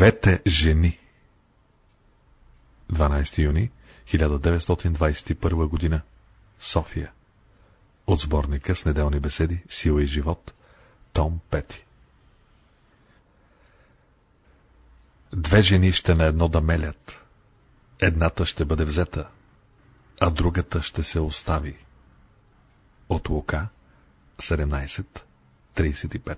Двете жени. 12 юни 1921 година. София. От сборника с неделни беседи Сила и живот Том Пети. Две жени ще на едно да мелят. Едната ще бъде взета, а другата ще се остави. От Лука 17.35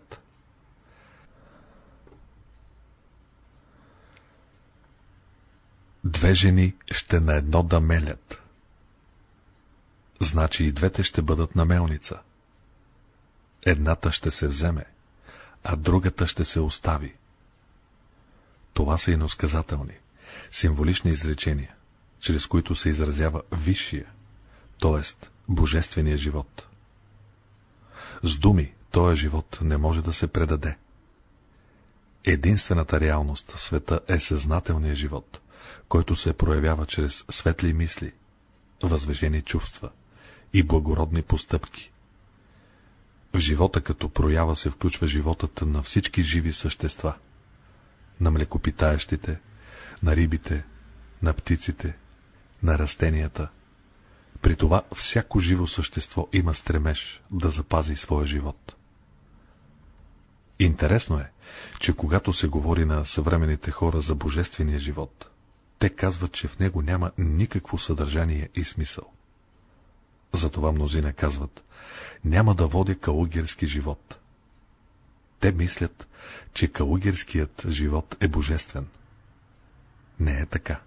Две жени ще на едно да мелят. Значи и двете ще бъдат на мелница. Едната ще се вземе, а другата ще се остави. Това са иносказателни, символични изречения, чрез които се изразява висшия, т.е. божествения живот. С думи този живот не може да се предаде. Единствената реалност в света е съзнателният живот, който се проявява чрез светли мисли, възвежени чувства и благородни постъпки. В живота като проява се включва животът на всички живи същества – на млекопитаещите, на рибите, на птиците, на растенията. При това всяко живо същество има стремеж да запази своя живот. Интересно е, че когато се говори на съвременните хора за божествения живот, те казват, че в него няма никакво съдържание и смисъл. Затова мнозина казват, няма да водя калугерски живот. Те мислят, че калугерският живот е божествен. Не е така.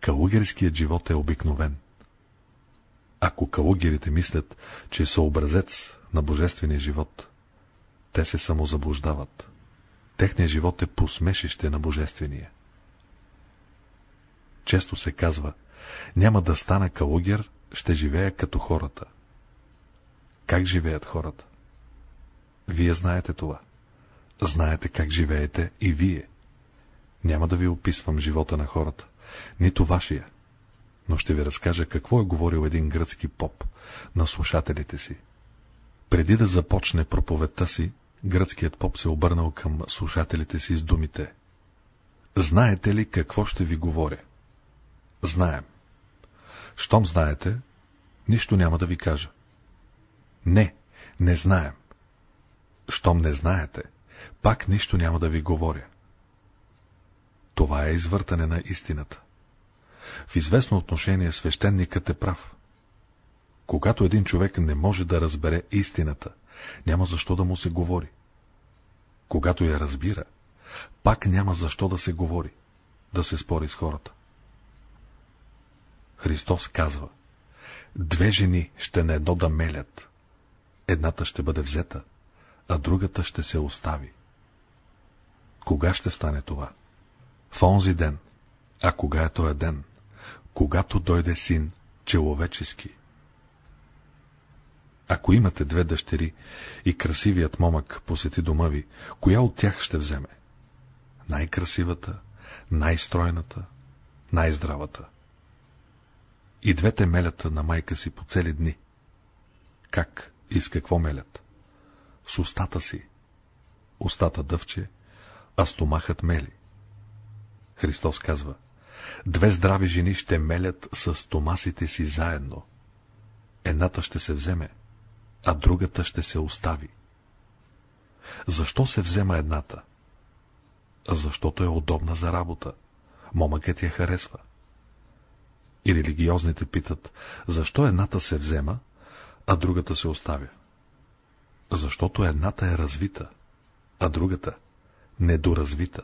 Калугерският живот е обикновен. Ако калугерите мислят, че са образец на божествения живот, те се самозаблуждават. Техният живот е посмешище на божествения. Често се казва, няма да стана калугер, ще живея като хората. Как живеят хората? Вие знаете това. Знаете как живеете и вие. Няма да ви описвам живота на хората, нито вашия, но ще ви разкажа какво е говорил един гръцки поп на слушателите си. Преди да започне проповедта си, гръцкият поп се обърнал към слушателите си с думите. Знаете ли какво ще ви говоря? Знаем. Щом знаете, нищо няма да ви кажа. Не, не знаем. Щом не знаете, пак нищо няма да ви говоря. Това е извъртане на истината. В известно отношение свещеникът е прав. Когато един човек не може да разбере истината, няма защо да му се говори. Когато я разбира, пак няма защо да се говори, да се спори с хората. Христос казва, две жени ще на едно да мелят. Едната ще бъде взета, а другата ще се остави. Кога ще стане това? В онзи ден. А кога е този ден? Когато дойде син человечески. Ако имате две дъщери и красивият момък посети дома ви, коя от тях ще вземе? Най-красивата, най-стройната, най-здравата. И двете мелята на майка си по цели дни. Как и с какво мелят? С устата си. Устата дъвче, а стомахът мели. Христос казва, две здрави жени ще мелят с стомасите си заедно. Едната ще се вземе, а другата ще се остави. Защо се взема едната? Защото е удобна за работа. Момъкът я харесва. И религиозните питат, защо едната се взема, а другата се оставя. Защото едната е развита, а другата недоразвита.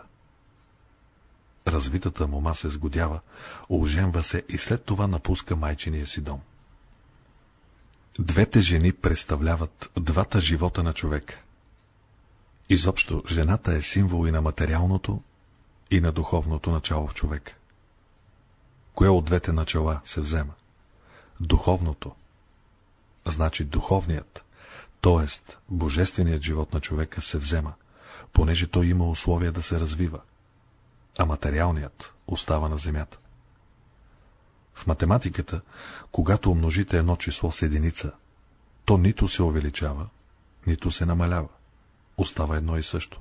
Развитата мома се сгодява, оженва се и след това напуска майчиния си дом. Двете жени представляват двата живота на човека. Изобщо, жената е символ и на материалното, и на духовното начало в човека. Кое от двете начала се взема? Духовното. Значи духовният, т.е. божественият живот на човека се взема – понеже той има условия да се развива, а материалният остава на земята. В математиката, когато умножите едно число с единица, то нито се увеличава, нито се намалява. Остава едно и също.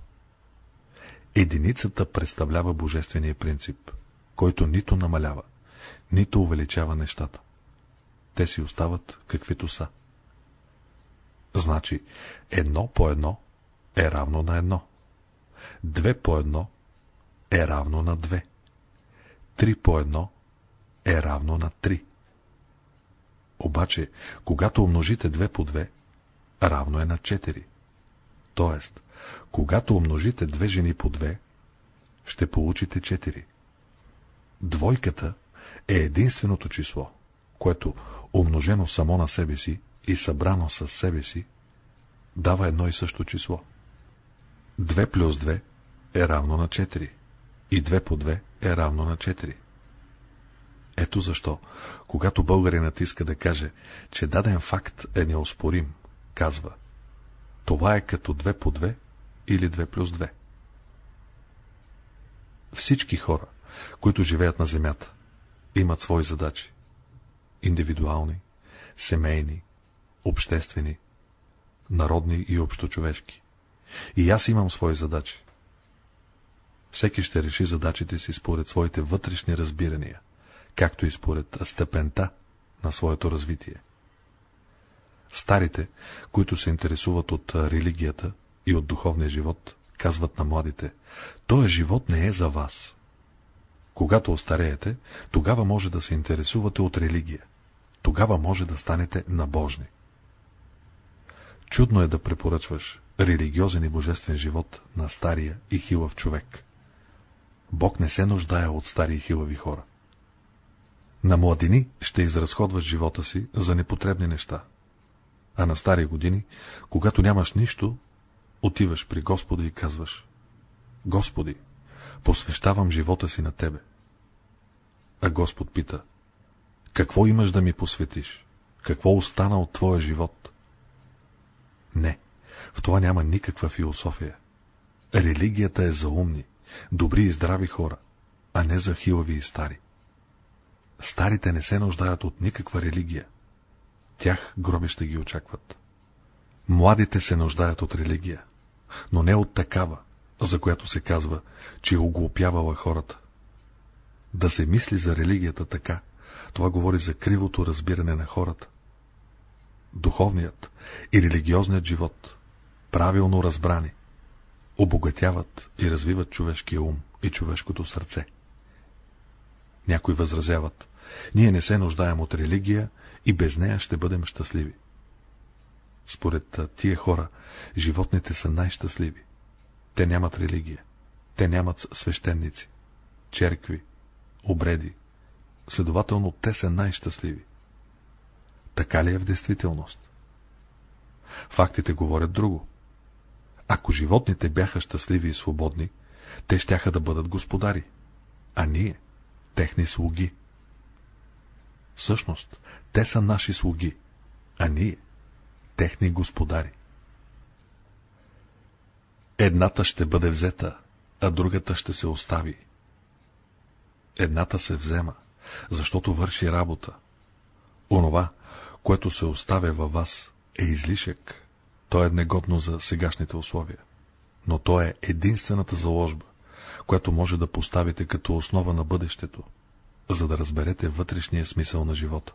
Единицата представлява божествения принцип, който нито намалява, нито увеличава нещата. Те си остават каквито са. Значи, едно по едно е равно на едно. Две по едно е равно на две. Три по едно е равно на три. Обаче, когато умножите 2 по 2, равно е на 4. Тоест, когато умножите две жени по 2, ще получите 4. Двойката е единственото число, което, умножено само на себе си и събрано с себе си, дава едно и също число. 2 плюс 2 е равно на 4 и 2 по 2 е равно на 4. Ето защо, когато българинът иска да каже, че даден факт е неоспорим, казва Това е като 2 по 2 или 2 плюс 2. Всички хора, които живеят на земята, имат свои задачи. Индивидуални, семейни, обществени, народни и общочовешки. И аз имам свои задачи. Всеки ще реши задачите си според своите вътрешни разбирания, както и според степента на своето развитие. Старите, които се интересуват от религията и от духовния живот, казват на младите, този живот не е за вас. Когато остареете, тогава може да се интересувате от религия. Тогава може да станете набожни. Чудно е да препоръчваш религиозен и божествен живот на стария и хилав човек. Бог не се нуждае от стари и хилави хора. На младини ще изразходваш живота си за непотребни неща. А на стари години, когато нямаш нищо, отиваш при Господа и казваш Господи, посвещавам живота си на Тебе. А Господ пита Какво имаш да ми посветиш? Какво остана от Твоя живот? Не, в това няма никаква философия. Религията е за умни, добри и здрави хора, а не за хилави и стари. Старите не се нуждаят от никаква религия. Тях гробища ги очакват. Младите се нуждаят от религия, но не от такава, за която се казва, че е оглупявала хората. Да се мисли за религията така, това говори за кривото разбиране на хората. Духовният и религиозният живот, правилно разбрани, обогатяват и развиват човешкия ум и човешкото сърце. Някои възразяват. Ние не се нуждаем от религия и без нея ще бъдем щастливи. Според тия хора, животните са най-щастливи. Те нямат религия. Те нямат свещеници, черкви, обреди. Следователно, те са най-щастливи. Така ли е в действителност? Фактите говорят друго. Ако животните бяха щастливи и свободни, те щяха да бъдат господари. А ние техни слуги. Всъщност, те са наши слуги, а ние – техни господари. Едната ще бъде взета, а другата ще се остави. Едната се взема, защото върши работа. Онова, което се оставя във вас, е излишък. То е негодно за сегашните условия. Но то е единствената заложба, което може да поставите като основа на бъдещето, за да разберете вътрешния смисъл на живота.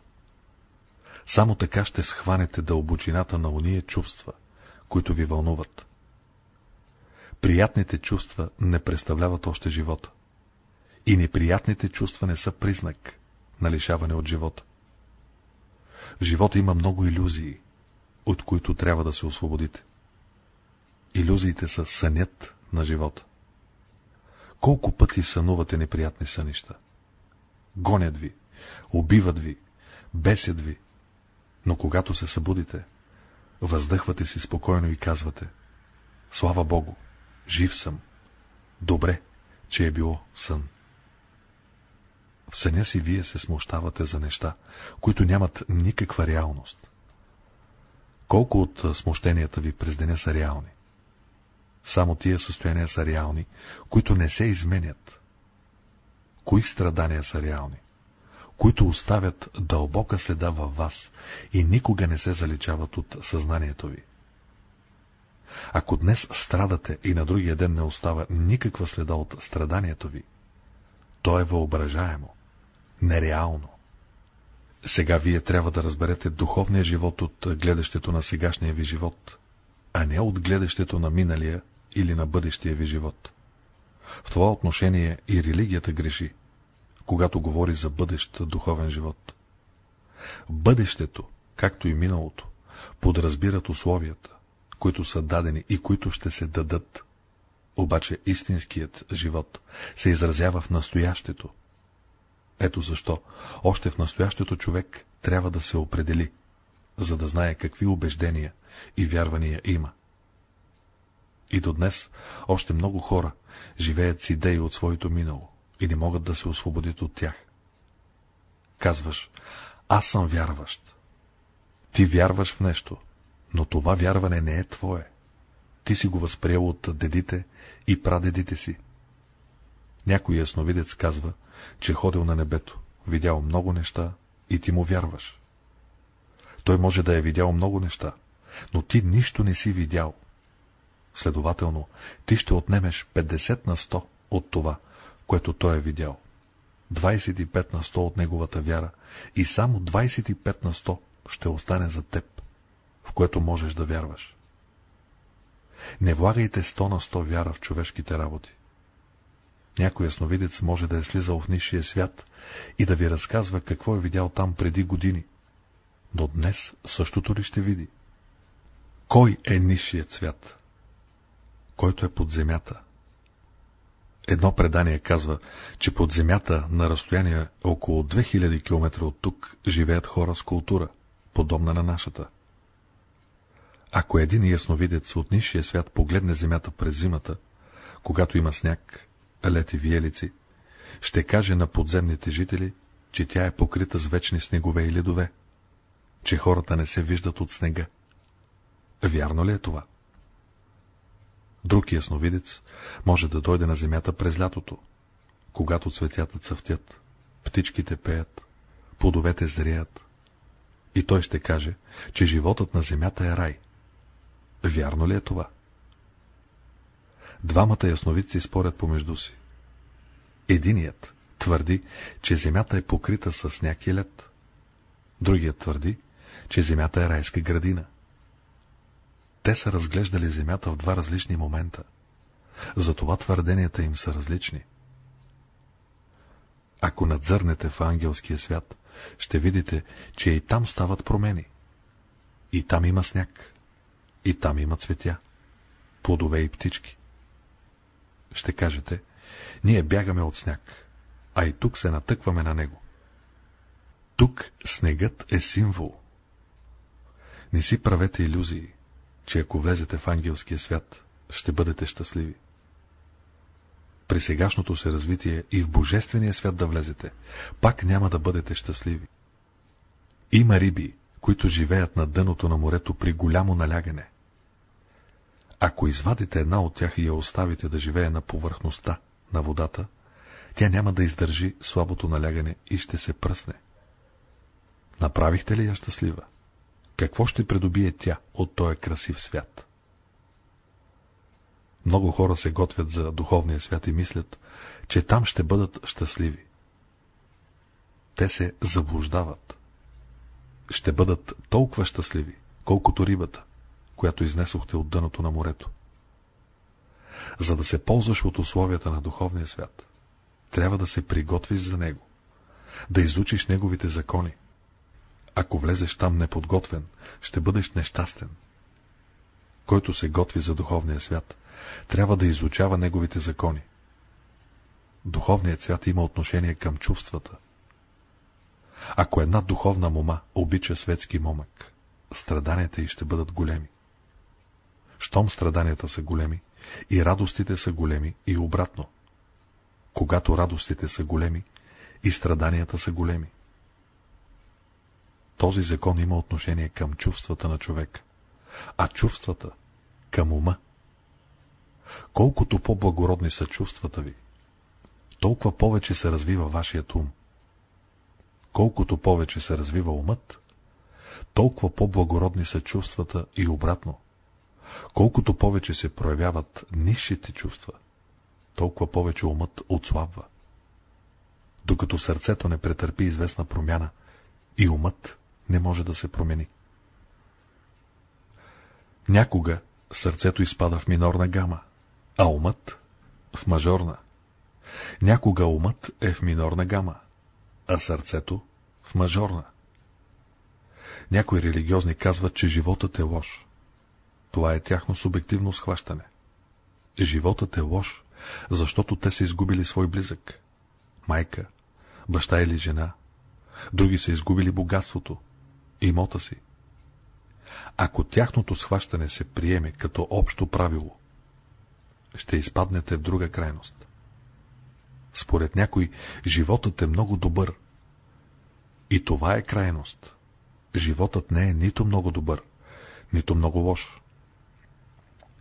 Само така ще схванете дълбочината на уния чувства, които ви вълнуват. Приятните чувства не представляват още живота. И неприятните чувства не са признак на лишаване от живота. В живота има много иллюзии, от които трябва да се освободите. Иллюзиите са сънят на живота. Колко пъти сънувате неприятни сънища? Гонят ви, убиват ви, бесят ви, но когато се събудите, въздъхвате си спокойно и казвате Слава Богу, жив съм. Добре, че е било сън. В съня си вие се смущавате за неща, които нямат никаква реалност. Колко от смущенията ви през деня са реални? Само тия състояния са реални, които не се изменят. Кои страдания са реални? Които оставят дълбока следа във вас и никога не се заличават от съзнанието ви. Ако днес страдате и на другия ден не остава никаква следа от страданието ви, то е въображаемо, нереално. Сега вие трябва да разберете духовния живот от гледащето на сегашния ви живот, а не от гледащето на миналия или на бъдещия ви живот. В това отношение и религията греши, когато говори за бъдещ духовен живот. Бъдещето, както и миналото, подразбират условията, които са дадени и които ще се дадат. Обаче истинският живот се изразява в настоящето. Ето защо още в настоящето човек трябва да се определи, за да знае какви убеждения и вярвания има. И до днес още много хора живеят с идеи от своето минало и не могат да се освободят от тях. Казваш, аз съм вярващ. Ти вярваш в нещо, но това вярване не е твое. Ти си го възприел от дедите и прадедите си. Някой ясновидец казва, че ходил на небето, видял много неща и ти му вярваш. Той може да е видял много неща, но ти нищо не си видял. Следователно, ти ще отнемеш 50 на 100 от това, което той е видял. 25 на 100 от неговата вяра и само 25 на 100 ще остане за теб, в което можеш да вярваш. Не влагайте 100 на 100 вяра в човешките работи. Някой ясновидец може да е слизал в нишия свят и да ви разказва какво е видял там преди години. Но днес същото ли ще види? Кой е нишият свят? Който е под земята. Едно предание казва, че под земята на разстояние около 2000 км от тук живеят хора с култура, подобна на нашата. Ако един ясновидец от нишия свят погледне земята през зимата, когато има сняг, лети виелици, ще каже на подземните жители, че тя е покрита с вечни снегове и ледове, че хората не се виждат от снега. Вярно ли е това? Друг ясновидец може да дойде на земята през лятото, когато цветята цъфтят, птичките пеят, плодовете зреят. И той ще каже, че животът на земята е рай. Вярно ли е това? Двамата ясновидци спорят помежду си. Единият твърди, че земята е покрита с сняг лед. Другият твърди, че земята е райска градина. Те са разглеждали земята в два различни момента. Затова твърденията им са различни. Ако надзърнете в ангелския свят, ще видите, че и там стават промени. И там има сняг. И там има цветя, плодове и птички. Ще кажете, ние бягаме от сняг, а и тук се натъкваме на него. Тук снегът е символ. Не си правете иллюзии, че ако влезете в ангелския свят, ще бъдете щастливи. При сегашното се развитие и в божествения свят да влезете, пак няма да бъдете щастливи. Има риби, които живеят на дъното на морето при голямо налягане. Ако извадите една от тях и я оставите да живее на повърхността на водата, тя няма да издържи слабото налягане и ще се пръсне. Направихте ли я щастлива? Какво ще придобие тя от този красив свят? Много хора се готвят за духовния свят и мислят, че там ще бъдат щастливи. Те се заблуждават. Ще бъдат толкова щастливи, колкото рибата, която изнесохте от дъното на морето. За да се ползваш от условията на духовния свят, трябва да се приготвиш за него, да изучиш неговите закони. Ако влезеш там неподготвен, ще бъдеш нещастен. Който се готви за духовния свят, трябва да изучава неговите закони. Духовният свят има отношение към чувствата. Ако една духовна мома обича светски момък, страданията й ще бъдат големи. Щом страданията са големи, и радостите са големи, и обратно. Когато радостите са големи, и страданията са големи. Този закон има отношение към чувствата на човека, а чувствата към ума. Колкото по-благородни са чувствата ви, толкова повече се развива вашият ум. Колкото повече се развива умът, толкова по-благородни са чувствата и обратно. Колкото повече се проявяват низшите чувства, толкова повече умът отслабва. Докато сърцето не претърпи известна промяна, и умът не може да се промени. Някога сърцето изпада в минорна гама, а умът в мажорна. Някога умът е в минорна гама, а сърцето в мажорна. Някои религиозни казват, че животът е лош. Това е тяхно субективно схващане. Животът е лош, защото те са изгубили свой близък. Майка, баща или жена. Други са изгубили богатството, имота си. Ако тяхното схващане се приеме като общо правило, ще изпаднете в друга крайност. Според някой, животът е много добър. И това е крайност. Животът не е нито много добър, нито много лош.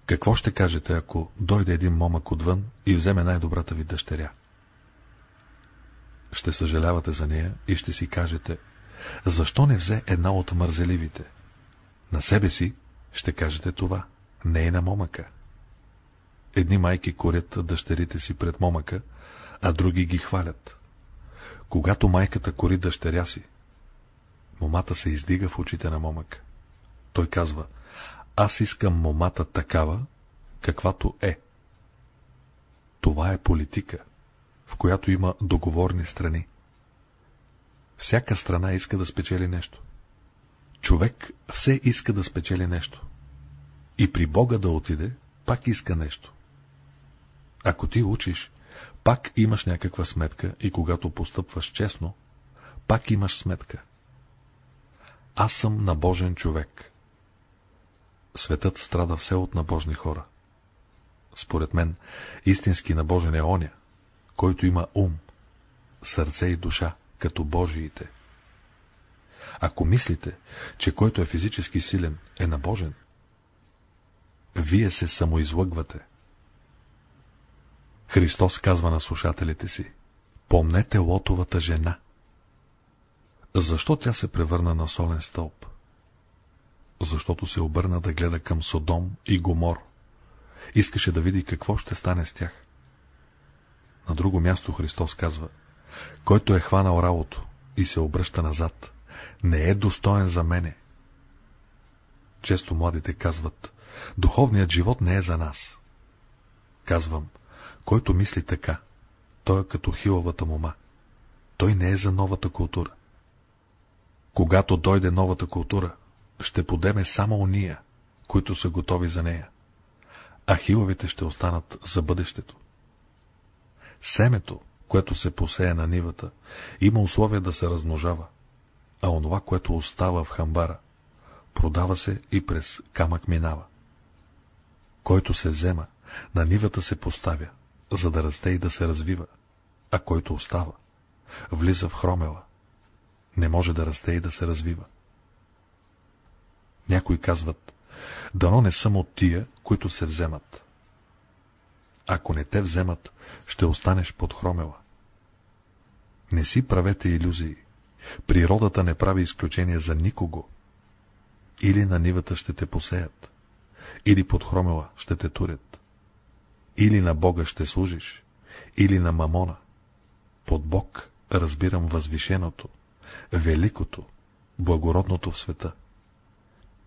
Какво ще кажете, ако дойде един момък отвън и вземе най-добрата ви дъщеря? Ще съжалявате за нея и ще си кажете, защо не взе една от мързеливите? На себе си ще кажете това, не е на момъка. Едни майки корят дъщерите си пред момъка, а други ги хвалят. Когато майката кори дъщеря си, момата се издига в очите на момъка. Той казва, аз искам момата такава, каквато е. Това е политика, в която има договорни страни. Всяка страна иска да спечели нещо. Човек все иска да спечели нещо. И при Бога да отиде, пак иска нещо. Ако ти учиш, пак имаш някаква сметка и когато постъпваш честно, пак имаш сметка. Аз съм набожен човек. Светът страда все от набожни хора. Според мен, истински набожен е оня, който има ум, сърце и душа, като Божиите. Ако мислите, че който е физически силен е набожен, вие се самоизлъгвате. Христос казва на слушателите си, помнете лотовата жена. Защо тя се превърна на солен стълб? Защото се обърна да гледа към Содом и Гомор. Искаше да види какво ще стане с тях. На друго място Христос казва, който е хванал работо и се обръща назад, не е достоен за мене. Често младите казват, духовният живот не е за нас. Казвам, който мисли така, той е като хилавата мома. Той не е за новата култура. Когато дойде новата култура, ще подеме само уния, които са готови за нея, а хилавите ще останат за бъдещето. Семето, което се посея на нивата, има условия да се размножава, а онова, което остава в хамбара, продава се и през камък минава. Който се взема, на нивата се поставя, за да расте и да се развива, а който остава, влиза в хромела. Не може да расте и да се развива. Някои казват, дано не съм от тия, които се вземат. Ако не те вземат, ще останеш под хромела. Не си правете иллюзии. Природата не прави изключение за никого. Или на нивата ще те посеят, или под хромела ще те турят. Или на Бога ще служиш, или на мамона. Под Бог разбирам възвишеното, великото, благородното в света.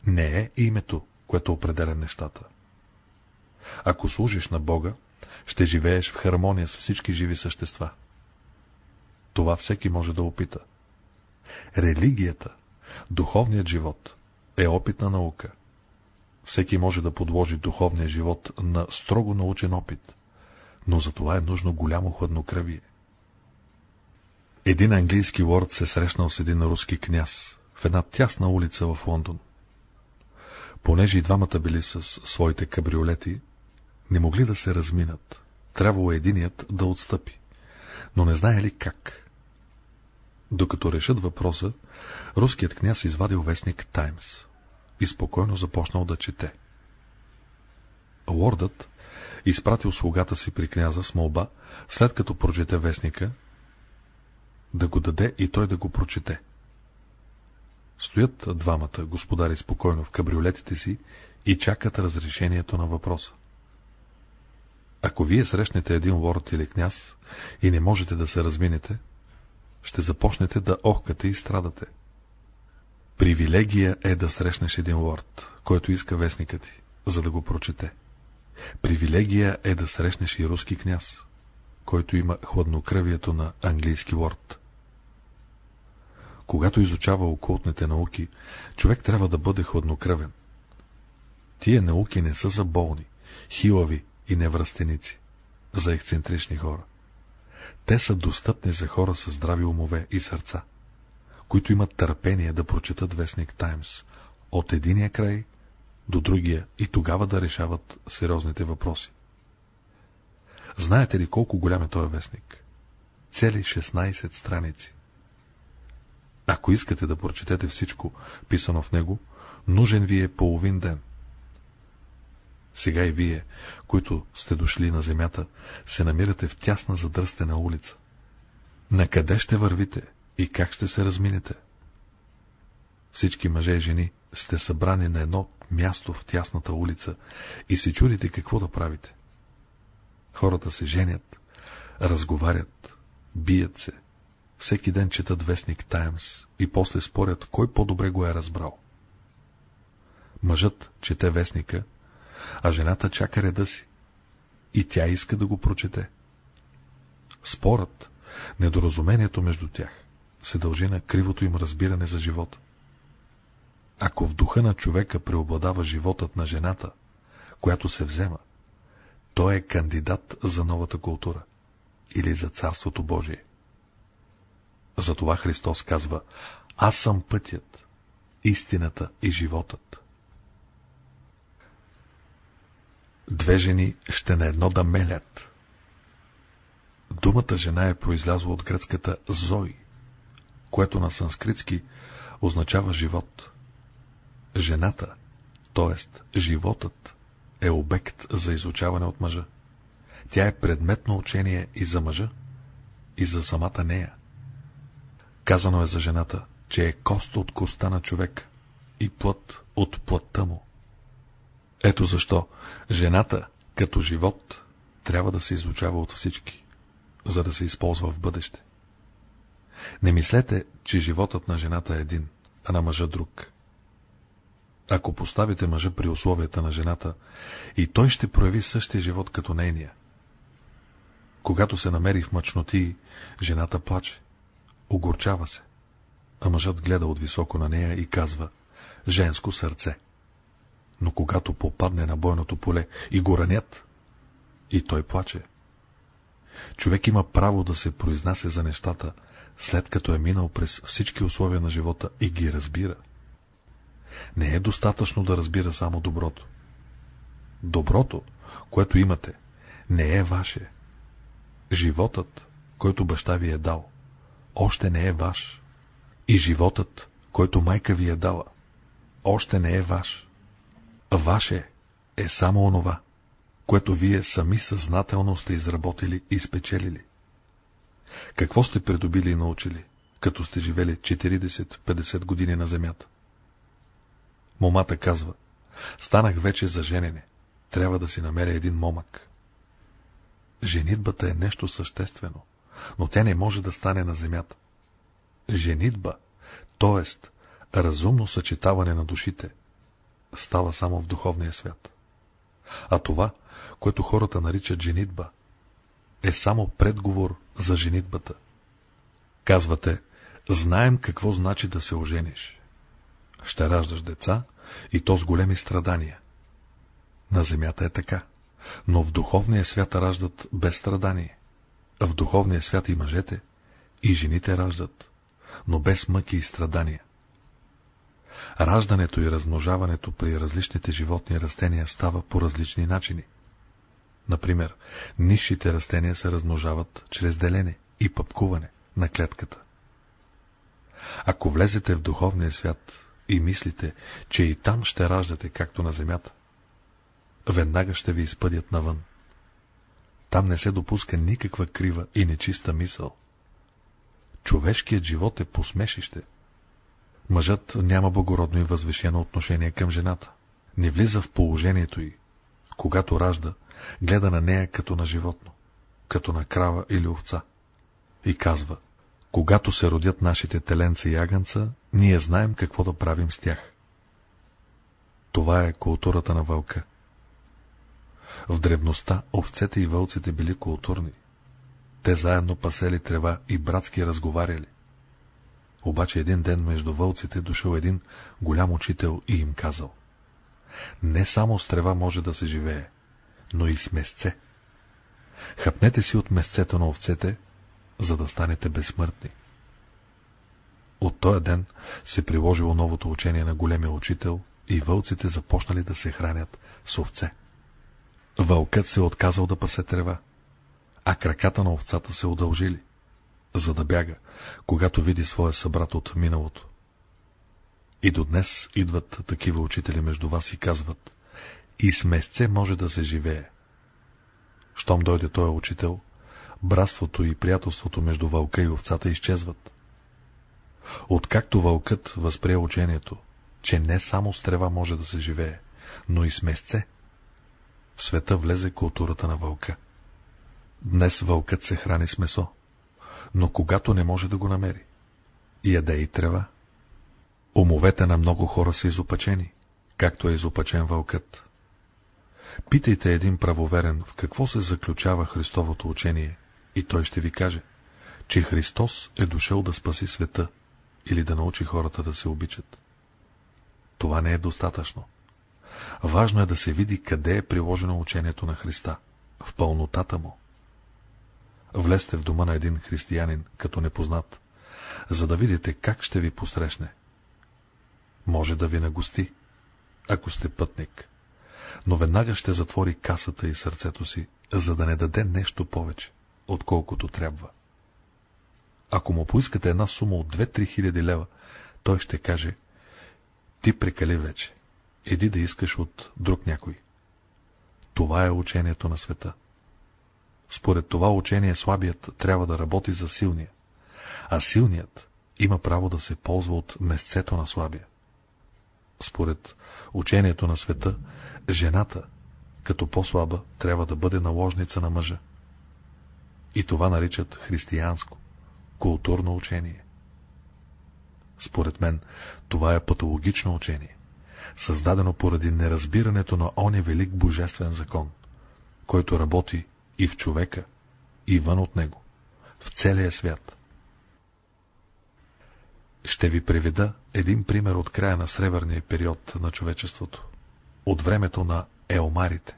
Не е името, което определя нещата. Ако служиш на Бога, ще живееш в хармония с всички живи същества. Това всеки може да опита. Религията, духовният живот е опитна наука. Всеки може да подложи духовния живот на строго научен опит, но за това е нужно голямо хладнокръвие. Един английски лорд се срещнал с един руски княз в една тясна улица в Лондон. Понеже и двамата били с своите кабриолети, не могли да се разминат. Трябвало единият да отстъпи, но не знае ли как. Докато решат въпроса, руският княз извадил вестник Таймс и спокойно започнал да чете. Лордът изпратил слугата си при княза с молба, след като прочете вестника, да го даде и той да го прочете. Стоят двамата господари спокойно в кабриолетите си и чакат разрешението на въпроса. Ако вие срещнете един лорд или княз и не можете да се разминете, ще започнете да охкате и страдате. Привилегия е да срещнеш един лорд, който иска вестника ти, за да го прочете. Привилегия е да срещнеш и руски княз, който има хладнокръвието на английски лорд. Когато изучава окултните науки, човек трябва да бъде хладнокръвен. Тия науки не са за болни, хилави и невръстеници, за ексцентрични хора. Те са достъпни за хора с здрави умове и сърца, които имат търпение да прочетат вестник Таймс от единия край до другия и тогава да решават сериозните въпроси. Знаете ли колко голям е този вестник? Цели 16 страници. Ако искате да прочетете всичко, писано в него, нужен ви е половин ден. Сега и вие, които сте дошли на земята, се намирате в тясна задръстена улица. На къде ще вървите и как ще се разминете? Всички мъже и жени сте събрани на едно място в тясната улица и се чудите какво да правите. Хората се женят, разговарят, бият се, всеки ден четат вестник Таймс и после спорят кой по-добре го е разбрал. Мъжът чете вестника, а жената чака реда си. И тя иска да го прочете. Спорът, недоразумението между тях, се дължи на кривото им разбиране за живота. Ако в духа на човека преобладава животът на жената, която се взема, той е кандидат за новата култура или за Царството Божие. Затова Христос казва, аз съм пътят, истината и животът. Две жени ще на едно да мелят. Думата жена е произлязла от гръцката зой, което на санскритски означава живот. Жената, т.е. животът, е обект за изучаване от мъжа. Тя е предмет на учение и за мъжа, и за самата нея. Казано е за жената, че е кост от коста на човек и плът от плътта му. Ето защо жената, като живот, трябва да се изучава от всички, за да се използва в бъдеще. Не мислете, че животът на жената е един, а на мъжа друг. Ако поставите мъжа при условията на жената, и той ще прояви същия живот като нейния. Когато се намери в мъчноти, жената плаче, огорчава се, а мъжът гледа от високо на нея и казва «Женско сърце» но когато попадне на бойното поле и го ранят, и той плаче. Човек има право да се произнася за нещата, след като е минал през всички условия на живота и ги разбира. Не е достатъчно да разбира само доброто. Доброто, което имате, не е ваше. Животът, който баща ви е дал, още не е ваш. И животът, който майка ви е дала, още не е ваш. Ваше е само онова, което вие сами съзнателно сте изработили и спечелили. Какво сте придобили и научили, като сте живели 40-50 години на земята? Момата казва, станах вече за женене, трябва да си намеря един момък. Женитбата е нещо съществено, но тя не може да стане на земята. Женитба, т.е. разумно съчетаване на душите – става само в духовния свят. А това, което хората наричат женитба, е само предговор за женитбата. Казвате, знаем какво значи да се ожениш. Ще раждаш деца и то с големи страдания. На земята е така, но в духовния свят раждат без страдание. В духовния свят и мъжете, и жените раждат, но без мъки и страдания. Раждането и размножаването при различните животни растения става по различни начини. Например, низшите растения се размножават чрез делене и пъпкуване на клетката. Ако влезете в духовния свят и мислите, че и там ще раждате както на земята, веднага ще ви изпъдят навън. Там не се допуска никаква крива и нечиста мисъл. Човешкият живот е посмешище – Мъжът няма благородно и възвишено отношение към жената. не влиза в положението й. Когато ражда, гледа на нея като на животно, като на крава или овца. И казва, когато се родят нашите теленца и агънца, ние знаем какво да правим с тях. Това е културата на вълка. В древността овцете и вълците били културни. Те заедно пасели трева и братски разговаряли. Обаче един ден между вълците дошъл един голям учител и им казал. Не само с трева може да се живее, но и с месце. Хапнете си от месцето на овцете, за да станете безсмъртни. От този ден се приложило новото учение на големия учител и вълците започнали да се хранят с овце. Вълкът се е отказал да пасе трева, а краката на овцата се удължили, за да бяга, когато види своя събрат от миналото. И до днес идват такива учители между вас и казват, и с месце може да се живее. Щом дойде този учител, братството и приятелството между вълка и овцата изчезват. Откакто вълкът възприе учението, че не само с трева може да се живее, но и с месце, в света влезе културата на вълка. Днес вълкът се храни с месо, но когато не може да го намери, яде и трева. Умовете на много хора са изопачени, както е изопачен вълкът. Питайте един правоверен в какво се заключава Христовото учение и той ще ви каже, че Христос е дошъл да спаси света или да научи хората да се обичат. Това не е достатъчно. Важно е да се види къде е приложено учението на Христа, в пълнотата му. Влезте в дома на един християнин, като непознат, за да видите как ще ви посрещне. Може да ви нагости, ако сте пътник, но веднага ще затвори касата и сърцето си, за да не даде нещо повече, отколкото трябва. Ако му поискате една сума от 2-3 хиляди лева, той ще каже, ти прекали вече, иди да искаш от друг някой. Това е учението на света. Според това учение слабият трябва да работи за силния, а силният има право да се ползва от месцето на слабия. Според учението на света, жената, като по-слаба, трябва да бъде наложница на мъжа. И това наричат християнско, културно учение. Според мен, това е патологично учение, създадено поради неразбирането на оня велик божествен закон, който работи и в човека, и вън от него, в целия свят. Ще ви приведа един пример от края на сребърния период на човечеството, от времето на еомарите.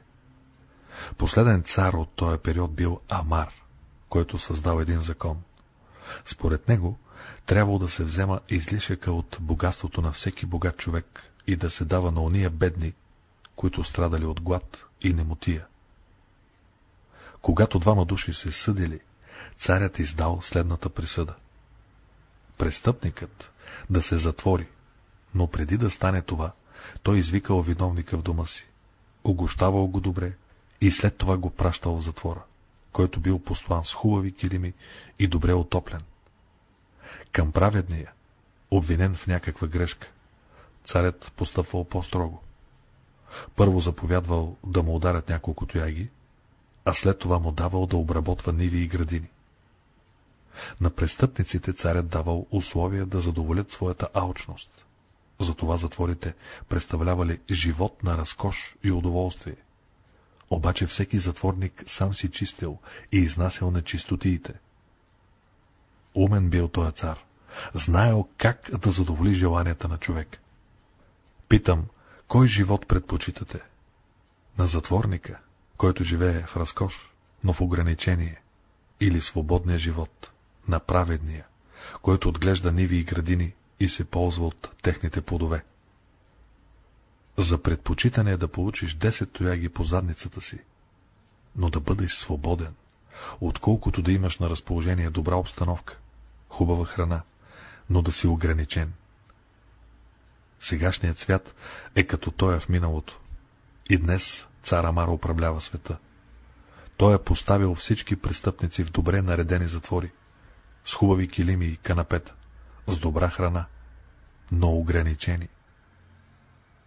Последен цар от този период бил Амар, който създал един закон. Според него, трябвало да се взема излишъка от богатството на всеки богат човек и да се дава на ония бедни, които страдали от глад и немотия. Когато двама души се съдили, царят издал следната присъда. Престъпникът да се затвори, но преди да стане това, той извикал виновника в дома си, огощавал го добре и след това го пращал в затвора, който бил послан с хубави килими и добре отоплен. Към праведния, обвинен в някаква грешка, царят постъпвал по-строго. Първо заповядвал да му ударят няколко тояги, а след това му давал да обработва ниви и градини. На престъпниците царят давал условия да задоволят своята алчност. Затова затворите представлявали живот на разкош и удоволствие. Обаче всеки затворник сам си чистил и изнасял на чистотиите. Умен бил този цар, знаел как да задоволи желанията на човек. Питам, кой живот предпочитате? На затворника който живее в разкош, но в ограничение, или свободния живот, на праведния, който отглежда ниви и градини и се ползва от техните плодове. За предпочитане е да получиш 10 тояги по задницата си, но да бъдеш свободен, отколкото да имаш на разположение добра обстановка, хубава храна, но да си ограничен. Сегашният свят е като той е в миналото. И днес Цар Амар управлява света. Той е поставил всички престъпници в добре наредени затвори, с хубави килими и канапета, с добра храна, но ограничени.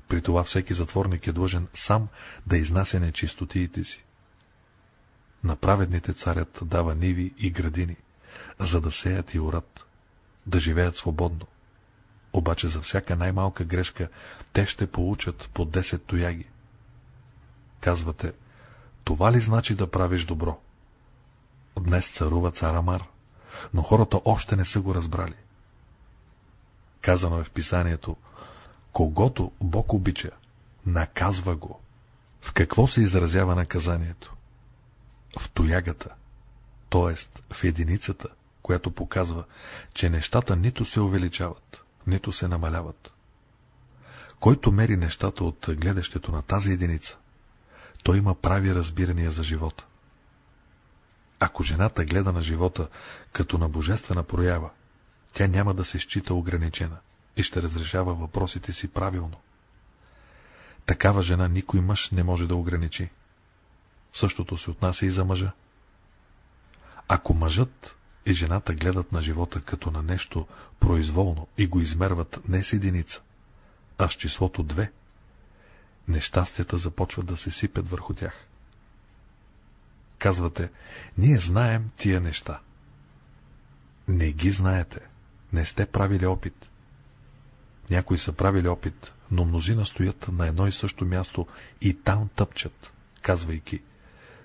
При това всеки затворник е длъжен сам да изнася нечистотиите си. На праведните царят дава ниви и градини, за да сеят и урат, да живеят свободно. Обаче за всяка най-малка грешка те ще получат по 10 тояги. Казвате, това ли значи да правиш добро? Днес царува цар Амар, но хората още не са го разбрали. Казано е в писанието, когато Бог обича, наказва го. В какво се изразява наказанието? В тоягата, т.е. в единицата, която показва, че нещата нито се увеличават, нито се намаляват. Който мери нещата от гледащето на тази единица, той има прави разбирания за живота. Ако жената гледа на живота като на божествена проява, тя няма да се счита ограничена и ще разрешава въпросите си правилно. Такава жена никой мъж не може да ограничи. Същото се отнася и за мъжа. Ако мъжът и жената гледат на живота като на нещо произволно и го измерват не с единица, а с числото две, нещастията започват да се сипят върху тях. Казвате, ние знаем тия неща. Не ги знаете, не сте правили опит. Някои са правили опит, но мнозина стоят на едно и също място и там тъпчат, казвайки,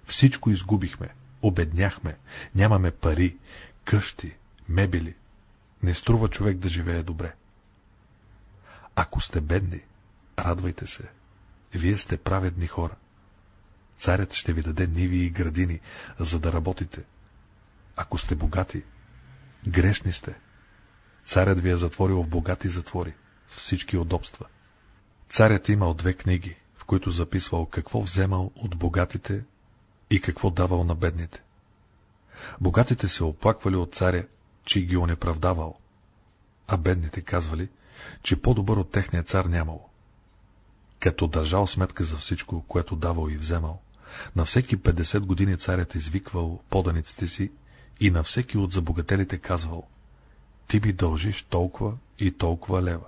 всичко изгубихме, обедняхме, нямаме пари, къщи, мебели. Не струва човек да живее добре. Ако сте бедни, радвайте се. Вие сте праведни хора. Царят ще ви даде ниви и градини, за да работите. Ако сте богати, грешни сте. Царят ви е затворил в богати затвори, с всички удобства. Царят имал две книги, в които записвал какво вземал от богатите и какво давал на бедните. Богатите се оплаквали от царя, че ги онеправдавал, а бедните казвали, че по-добър от техния цар нямало. Като държал сметка за всичко, което давал и вземал, на всеки 50 години царят извиквал поданиците си и на всеки от забогателите казвал «Ти ми дължиш толкова и толкова лева».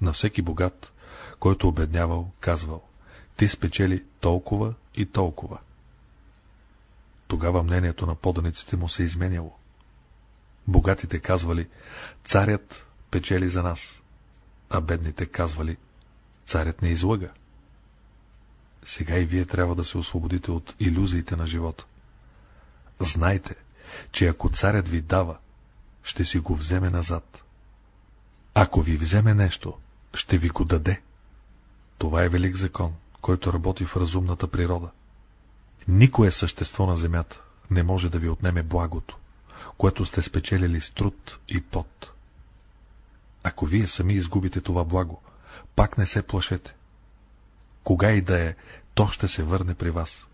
На всеки богат, който обеднявал, казвал «Ти спечели толкова и толкова». Тогава мнението на поданиците му се изменяло. Богатите казвали «Царят печели за нас», а бедните казвали «Царят не излъга». Сега и вие трябва да се освободите от иллюзиите на живота. Знайте, че ако царят ви дава, ще си го вземе назад. Ако ви вземе нещо, ще ви го даде. Това е велик закон, който работи в разумната природа. Никое същество на земята не може да ви отнеме благото, което сте спечелили с труд и пот. Ако вие сами изгубите това благо, пак не се плашете. Кога и да е, то ще се върне при вас.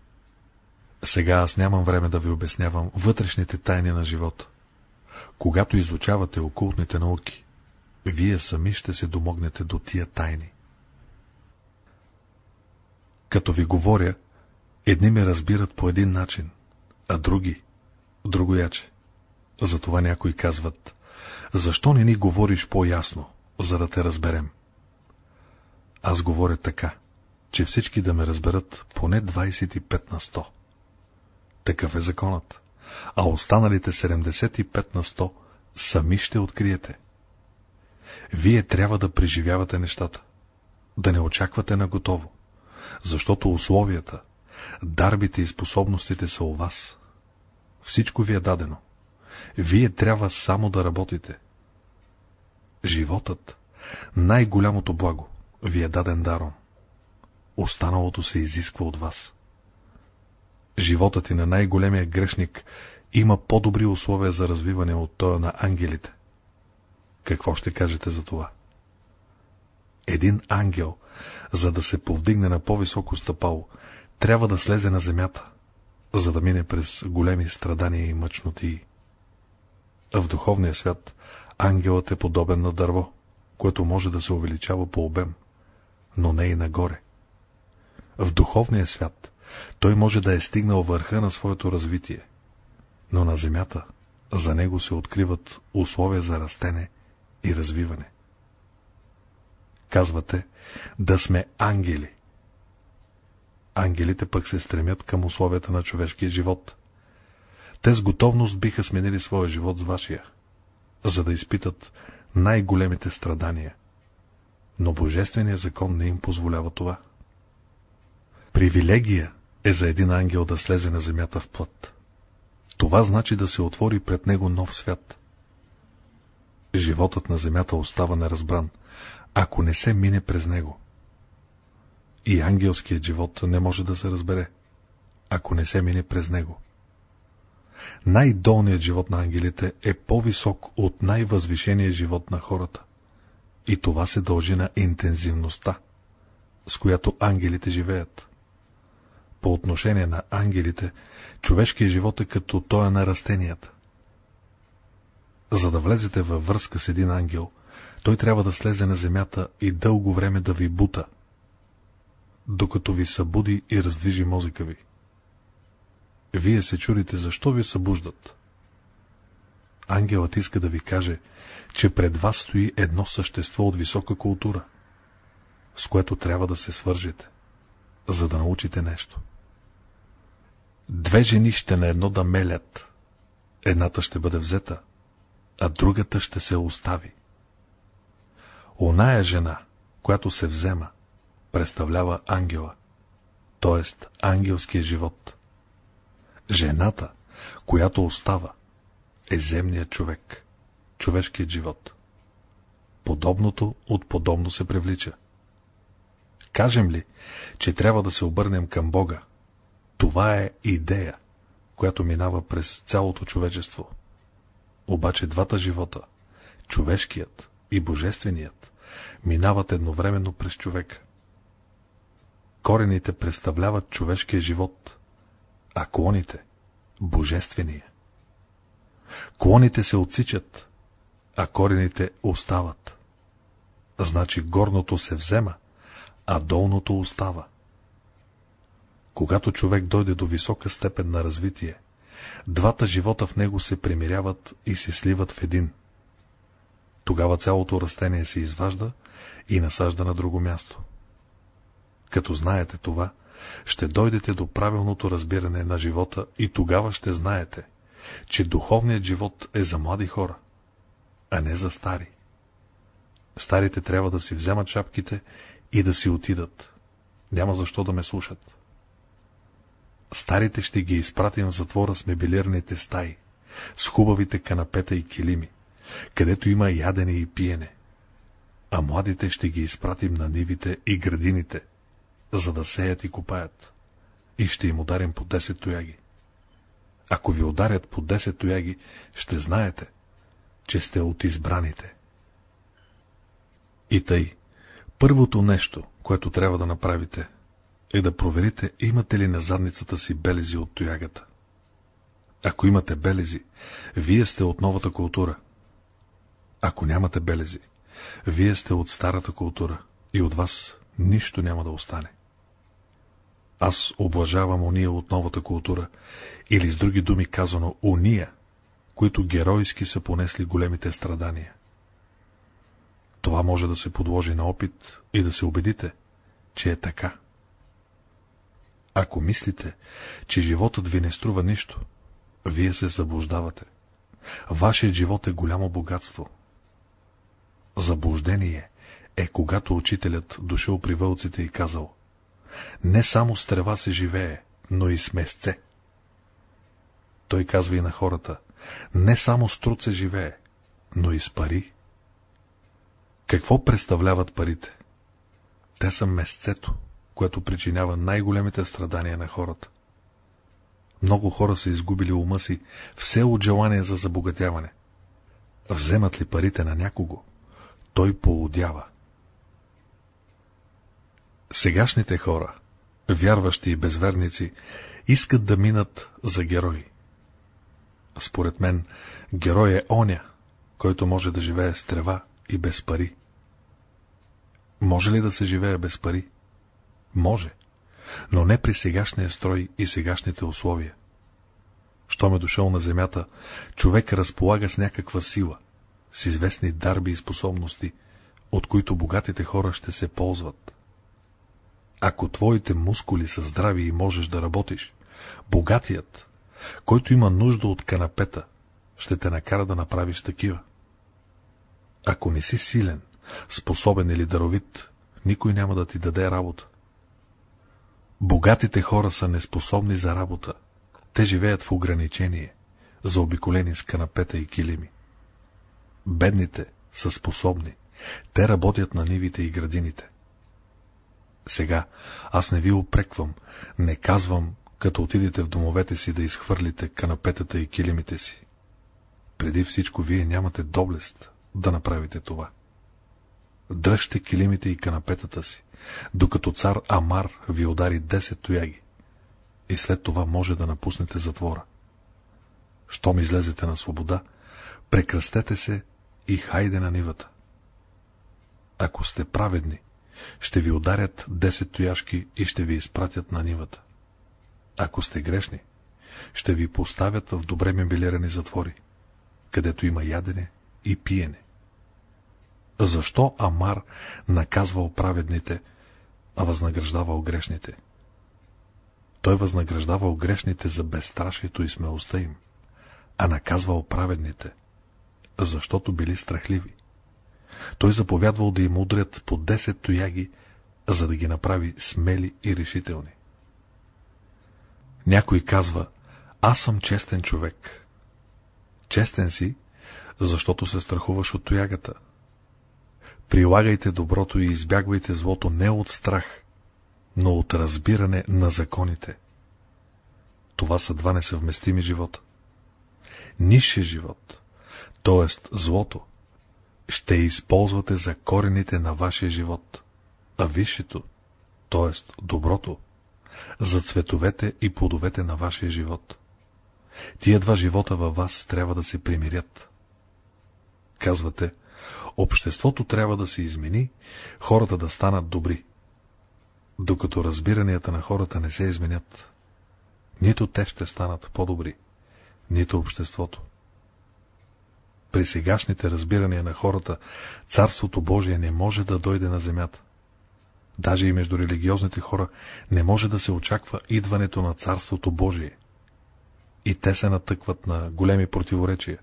Сега аз нямам време да ви обяснявам вътрешните тайни на живота. Когато изучавате окултните науки, вие сами ще се домогнете до тия тайни. Като ви говоря, едни ме разбират по един начин, а други — другояче. Затова някои казват, защо не ни говориш по-ясно, за да те разберем? Аз говоря така че всички да ме разберат поне 25 на 100. Такъв е законът. А останалите 75 на 100 сами ще откриете. Вие трябва да преживявате нещата. Да не очаквате на готово. Защото условията, дарбите и способностите са у вас. Всичко ви е дадено. Вие трябва само да работите. Животът, най-голямото благо, ви е даден даром. Останалото се изисква от вас. Животът и на най-големия грешник има по-добри условия за развиване от тоя на ангелите. Какво ще кажете за това? Един ангел, за да се повдигне на по-високо стъпало, трябва да слезе на земята, за да мине през големи страдания и мъчноти. В духовния свят ангелът е подобен на дърво, което може да се увеличава по обем, но не и нагоре в духовния свят, той може да е стигнал върха на своето развитие, но на земята за него се откриват условия за растене и развиване. Казвате да сме ангели. Ангелите пък се стремят към условията на човешкия живот. Те с готовност биха сменили своя живот с вашия, за да изпитат най-големите страдания. Но Божественият закон не им позволява това. Привилегия е за един ангел да слезе на земята в плът. Това значи да се отвори пред него нов свят. Животът на земята остава неразбран, ако не се мине през него. И ангелският живот не може да се разбере, ако не се мине през него. Най-долният живот на ангелите е по-висок от най-възвишения живот на хората. И това се дължи на интензивността, с която ангелите живеят. По отношение на ангелите, човешкият живот е като тоя на растенията. За да влезете във връзка с един ангел, той трябва да слезе на земята и дълго време да ви бута, докато ви събуди и раздвижи мозъка ви. Вие се чудите, защо ви събуждат. Ангелът иска да ви каже, че пред вас стои едно същество от висока култура, с което трябва да се свържете, за да научите нещо. Две жени ще на едно да мелят. Едната ще бъде взета, а другата ще се остави. Оная жена, която се взема, представлява ангела, т.е. ангелския живот. Жената, която остава, е земният човек, човешкият живот. Подобното от подобно се привлича. Кажем ли, че трябва да се обърнем към Бога, това е идея, която минава през цялото човечество. Обаче двата живота, човешкият и божественият, минават едновременно през човека. Корените представляват човешкия живот, а клоните – божествения. Клоните се отсичат, а корените остават. Значи горното се взема, а долното остава. Когато човек дойде до висока степен на развитие, двата живота в него се примиряват и се сливат в един. Тогава цялото растение се изважда и насажда на друго място. Като знаете това, ще дойдете до правилното разбиране на живота и тогава ще знаете, че духовният живот е за млади хора, а не за стари. Старите трябва да си вземат шапките и да си отидат. Няма защо да ме слушат. Старите ще ги изпратим в затвора с мебелирните стаи, с хубавите канапета и килими, където има ядене и пиене. А младите ще ги изпратим на нивите и градините, за да сеят и копаят. И ще им ударим по 10 тояги. Ако ви ударят по 10 тояги, ще знаете, че сте от избраните. И тъй, първото нещо, което трябва да направите, е да проверите имате ли на задницата си белези от тоягата. Ако имате белези, вие сте от новата култура. Ако нямате белези, вие сте от старата култура и от вас нищо няма да остане. Аз облажавам уния от новата култура, или с други думи казано уния, които геройски са понесли големите страдания. Това може да се подложи на опит и да се убедите, че е така. Ако мислите, че животът ви не струва нищо, вие се заблуждавате. Вашият живот е голямо богатство. Заблуждение е, когато учителят дошъл при вълците и казал Не само с трева се живее, но и с месце. Той казва и на хората Не само с труд се живее, но и с пари. Какво представляват парите? Те са месцето, което причинява най-големите страдания на хората. Много хора са изгубили ума си все от желание за забогатяване. Вземат ли парите на някого, той поудява. Сегашните хора, вярващи и безверници, искат да минат за герои. Според мен, герой е оня, който може да живее с трева и без пари. Може ли да се живее без пари? Може, но не при сегашния строй и сегашните условия. Щом е дошъл на земята, човек разполага с някаква сила, с известни дарби и способности, от които богатите хора ще се ползват. Ако твоите мускули са здрави и можеш да работиш, богатият, който има нужда от канапета, ще те накара да направиш такива. Ако не си силен, способен или даровит, никой няма да ти даде работа. Богатите хора са неспособни за работа. Те живеят в ограничение, заобиколени с канапета и килими. Бедните са способни. Те работят на нивите и градините. Сега аз не ви опреквам, не казвам, като отидете в домовете си да изхвърлите канапетата и килимите си. Преди всичко вие нямате доблест да направите това. Дръжте килимите и канапетата си, докато цар Амар ви удари 10 тояги. И след това може да напуснете затвора. Щом излезете на свобода, прекръстете се и хайде на нивата. Ако сте праведни, ще ви ударят 10 тояшки и ще ви изпратят на нивата. Ако сте грешни, ще ви поставят в добре мебелирани затвори, където има ядене и пиене. Защо Амар наказвал праведните, а възнаграждавал грешните? Той възнаграждавал грешните за безстрашието и смелостта им, а наказвал праведните, защото били страхливи. Той заповядвал да им удрят по 10 тояги, за да ги направи смели и решителни. Някой казва, аз съм честен човек. Честен си, защото се страхуваш от тоягата. Прилагайте доброто и избягвайте злото не от страх, но от разбиране на законите. Това са два несъвместими живота. Нисшия живот, т.е. злото, ще използвате за корените на вашия живот, а висшето, т.е. доброто, за цветовете и плодовете на вашия живот. Тия два живота във вас трябва да се примирят. Казвате, обществото трябва да се измени, хората да станат добри. Докато разбиранията на хората не се изменят, нито те ще станат по-добри, нито обществото. При сегашните разбирания на хората, Царството Божие не може да дойде на земята. Даже и между религиозните хора не може да се очаква идването на Царството Божие. И те се натъкват на големи противоречия.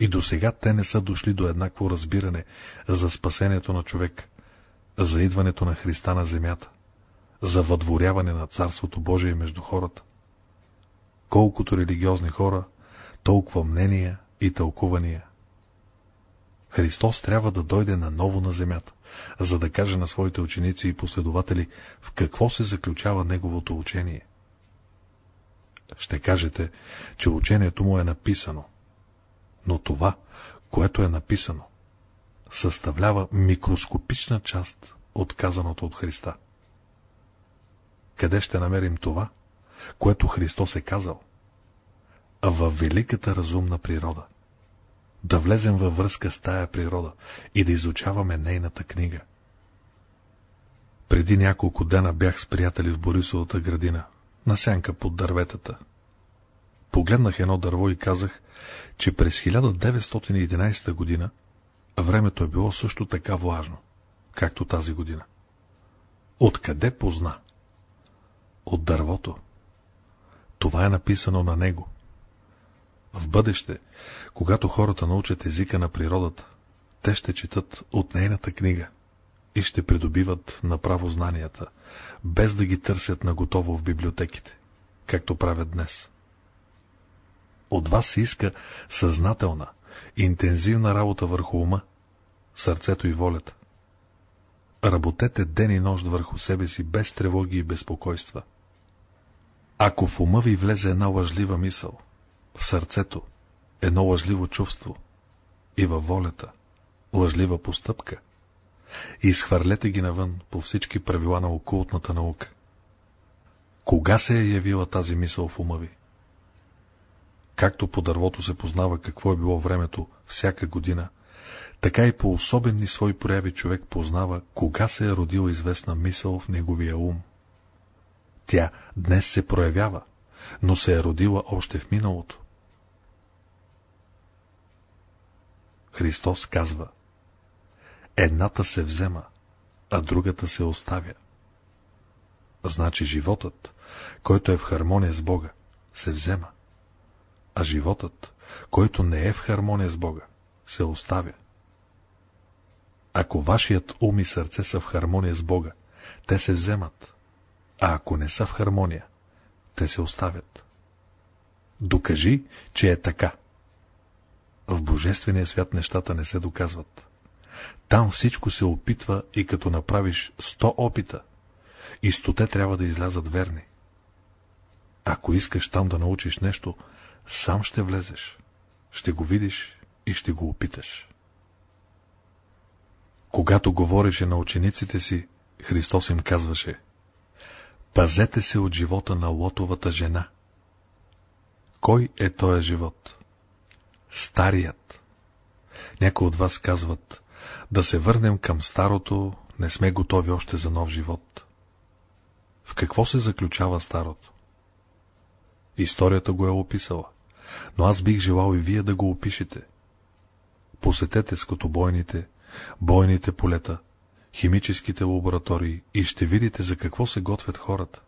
И до сега те не са дошли до еднакво разбиране за спасението на човек, за идването на Христа на земята, за въдворяване на Царството Божие между хората. Колкото религиозни хора, толкова мнения и тълкувания. Христос трябва да дойде наново на земята, за да каже на своите ученици и последователи в какво се заключава неговото учение. Ще кажете, че учението му е написано, но това, което е написано, съставлява микроскопична част от казаното от Христа. Къде ще намерим това, което Христос е казал? Във великата разумна природа да влезем във връзка с тая природа и да изучаваме нейната книга. Преди няколко дена бях с приятели в Борисовата градина, на сянка под дърветата. Погледнах едно дърво и казах, че през 1911 година времето е било също така влажно, както тази година. Откъде позна? От дървото. Това е написано на него. В бъдеще, когато хората научат езика на природата, те ще четат от нейната книга и ще придобиват направо знанията, без да ги търсят наготово в библиотеките, както правят днес. От вас се иска съзнателна, интензивна работа върху ума, сърцето и волята. Работете ден и нощ върху себе си без тревоги и безпокойства. Ако в ума ви влезе една лъжлива мисъл – в сърцето едно лъжливо чувство и във волята лъжлива постъпка. И изхвърлете ги навън по всички правила на окултната наука. Кога се е явила тази мисъл в ума ви? Както по дървото се познава какво е било времето всяка година, така и по особени свои прояви човек познава, кога се е родила известна мисъл в неговия ум. Тя днес се проявява, но се е родила още в миналото. Христос казва Едната се взема, а другата се оставя. Значи животът, който е в хармония с Бога, се взема, а животът, който не е в хармония с Бога, се оставя. Ако вашият ум и сърце са в хармония с Бога, те се вземат, а ако не са в хармония, те се оставят. Докажи, че е така. В Божествения свят нещата не се доказват. Там всичко се опитва и като направиш сто опита, и стоте трябва да излязат верни. Ако искаш там да научиш нещо, сам ще влезеш, ще го видиш и ще го опиташ. Когато говореше на учениците си, Христос им казваше Пазете се от живота на лотовата жена. Кой е този живот? Старият. Някои от вас казват, да се върнем към старото, не сме готови още за нов живот. В какво се заключава старото? Историята го е описала, но аз бих желал и вие да го опишете. Посетете скотобойните, бойните полета, химическите лаборатории и ще видите за какво се готвят хората.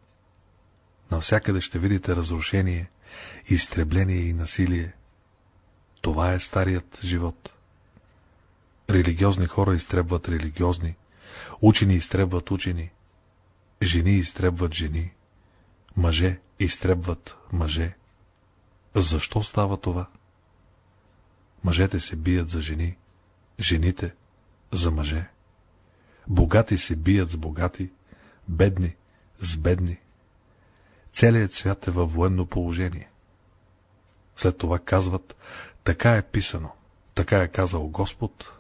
Навсякъде ще видите разрушение, изтребление и насилие. Това е старият живот. Религиозни хора изтребват религиозни, учени изтребват учени, жени изтребват жени, мъже изтребват мъже. Защо става това? Мъжете се бият за жени, жените за мъже. Богати се бият с богати, бедни с бедни. Целият свят е във военно положение. След това казват, така е писано, така е казал Господ.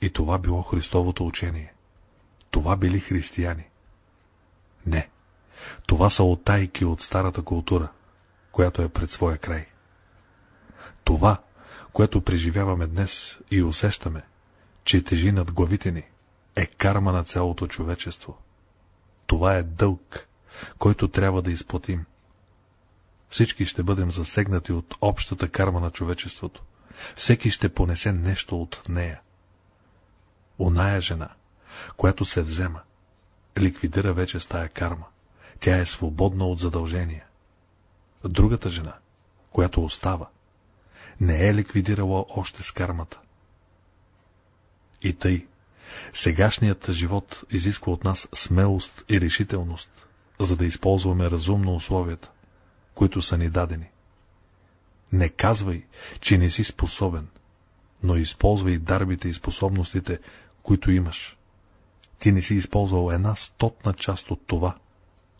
И това било Христовото учение. Това били християни. Не. Това са отайки от старата култура, която е пред своя край. Това, което преживяваме днес и усещаме, че тежи над главите ни, е карма на цялото човечество. Това е дълг, който трябва да изплатим. Всички ще бъдем засегнати от общата карма на човечеството. Всеки ще понесе нещо от нея. Оная жена, която се взема, ликвидира вече с тая карма. Тя е свободна от задължения. Другата жена, която остава, не е ликвидирала още с кармата. И тъй, сегашният живот изисква от нас смелост и решителност, за да използваме разумно условията, които са ни дадени. Не казвай, че не си способен, но използвай дарбите и способностите, които имаш. Ти не си използвал една стотна част от това,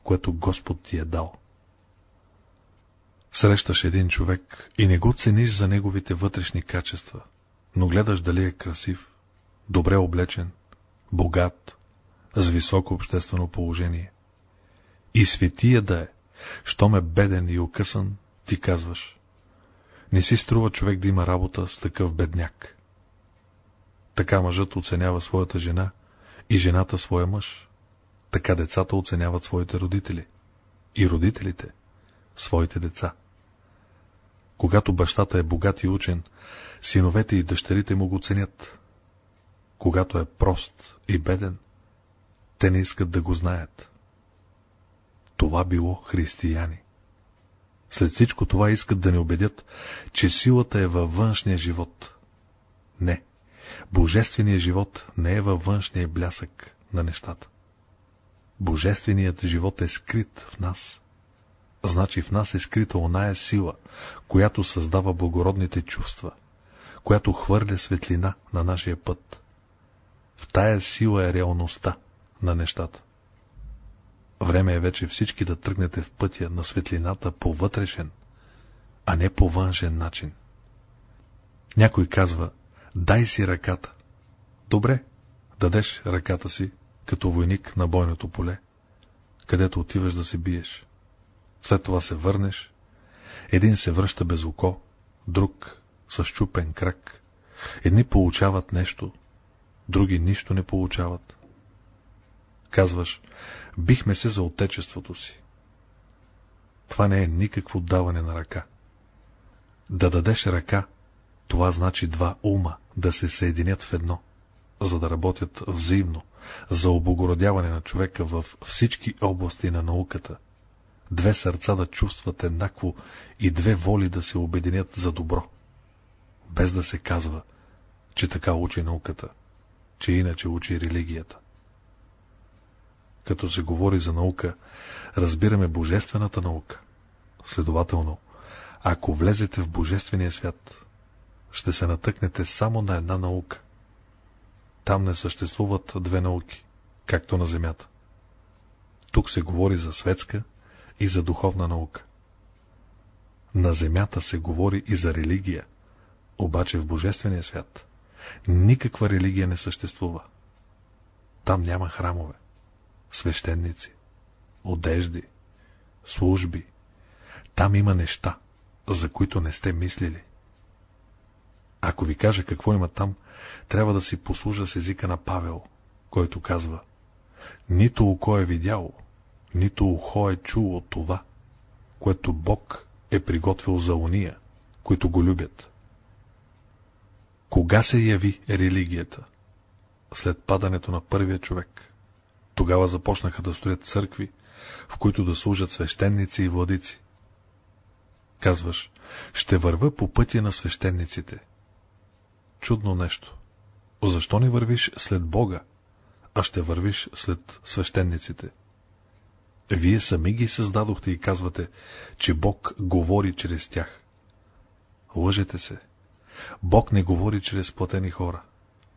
което Господ ти е дал. Срещаш един човек и не го цениш за неговите вътрешни качества, но гледаш дали е красив, добре облечен, богат, с високо обществено положение. И светия да е, щом е беден и окъсан, ти казваш. Не си струва човек да има работа с такъв бедняк. Така мъжът оценява своята жена и жената своя мъж. Така децата оценяват своите родители. И родителите – своите деца. Когато бащата е богат и учен, синовете и дъщерите му го ценят. Когато е прост и беден, те не искат да го знаят. Това било християни. След всичко това искат да не убедят, че силата е във външния живот. Не, божественият живот не е във външния блясък на нещата. Божественият живот е скрит в нас. Значи в нас е скрита оная сила, която създава благородните чувства, която хвърля светлина на нашия път. В тая сила е реалността на нещата. Време е вече всички да тръгнете в пътя на светлината по вътрешен, а не по външен начин. Някой казва, дай си ръката. Добре, дадеш ръката си, като войник на бойното поле, където отиваш да се биеш. След това се върнеш, един се връща без око, друг с чупен крак. Едни получават нещо, други нищо не получават. Казваш, бихме се за отечеството си. Това не е никакво даване на ръка. Да дадеш ръка, това значи два ума да се съединят в едно, за да работят взаимно, за обогородяване на човека в всички области на науката. Две сърца да чувстват еднакво и две воли да се обединят за добро. Без да се казва, че така учи науката, че иначе учи религията. Като се говори за наука, разбираме божествената наука. Следователно, ако влезете в божествения свят, ще се натъкнете само на една наука. Там не съществуват две науки, както на Земята. Тук се говори за светска и за духовна наука. На Земята се говори и за религия, обаче в Божествения свят никаква религия не съществува. Там няма храмове, свещеници, одежди, служби. Там има неща, за които не сте мислили. Ако ви кажа какво има там, трябва да си послужа с езика на Павел, който казва Нито око е видяло, нито ухо е чуло това, което Бог е приготвил за уния, които го любят. Кога се яви религията? След падането на първия човек. Тогава започнаха да строят църкви, в които да служат свещеници и владици. Казваш, ще върва по пътя на свещениците. Чудно нещо. Защо не вървиш след Бога, а ще вървиш след свещениците? Вие сами ги създадохте и казвате, че Бог говори чрез тях. Лъжете се. Бог не говори чрез платени хора,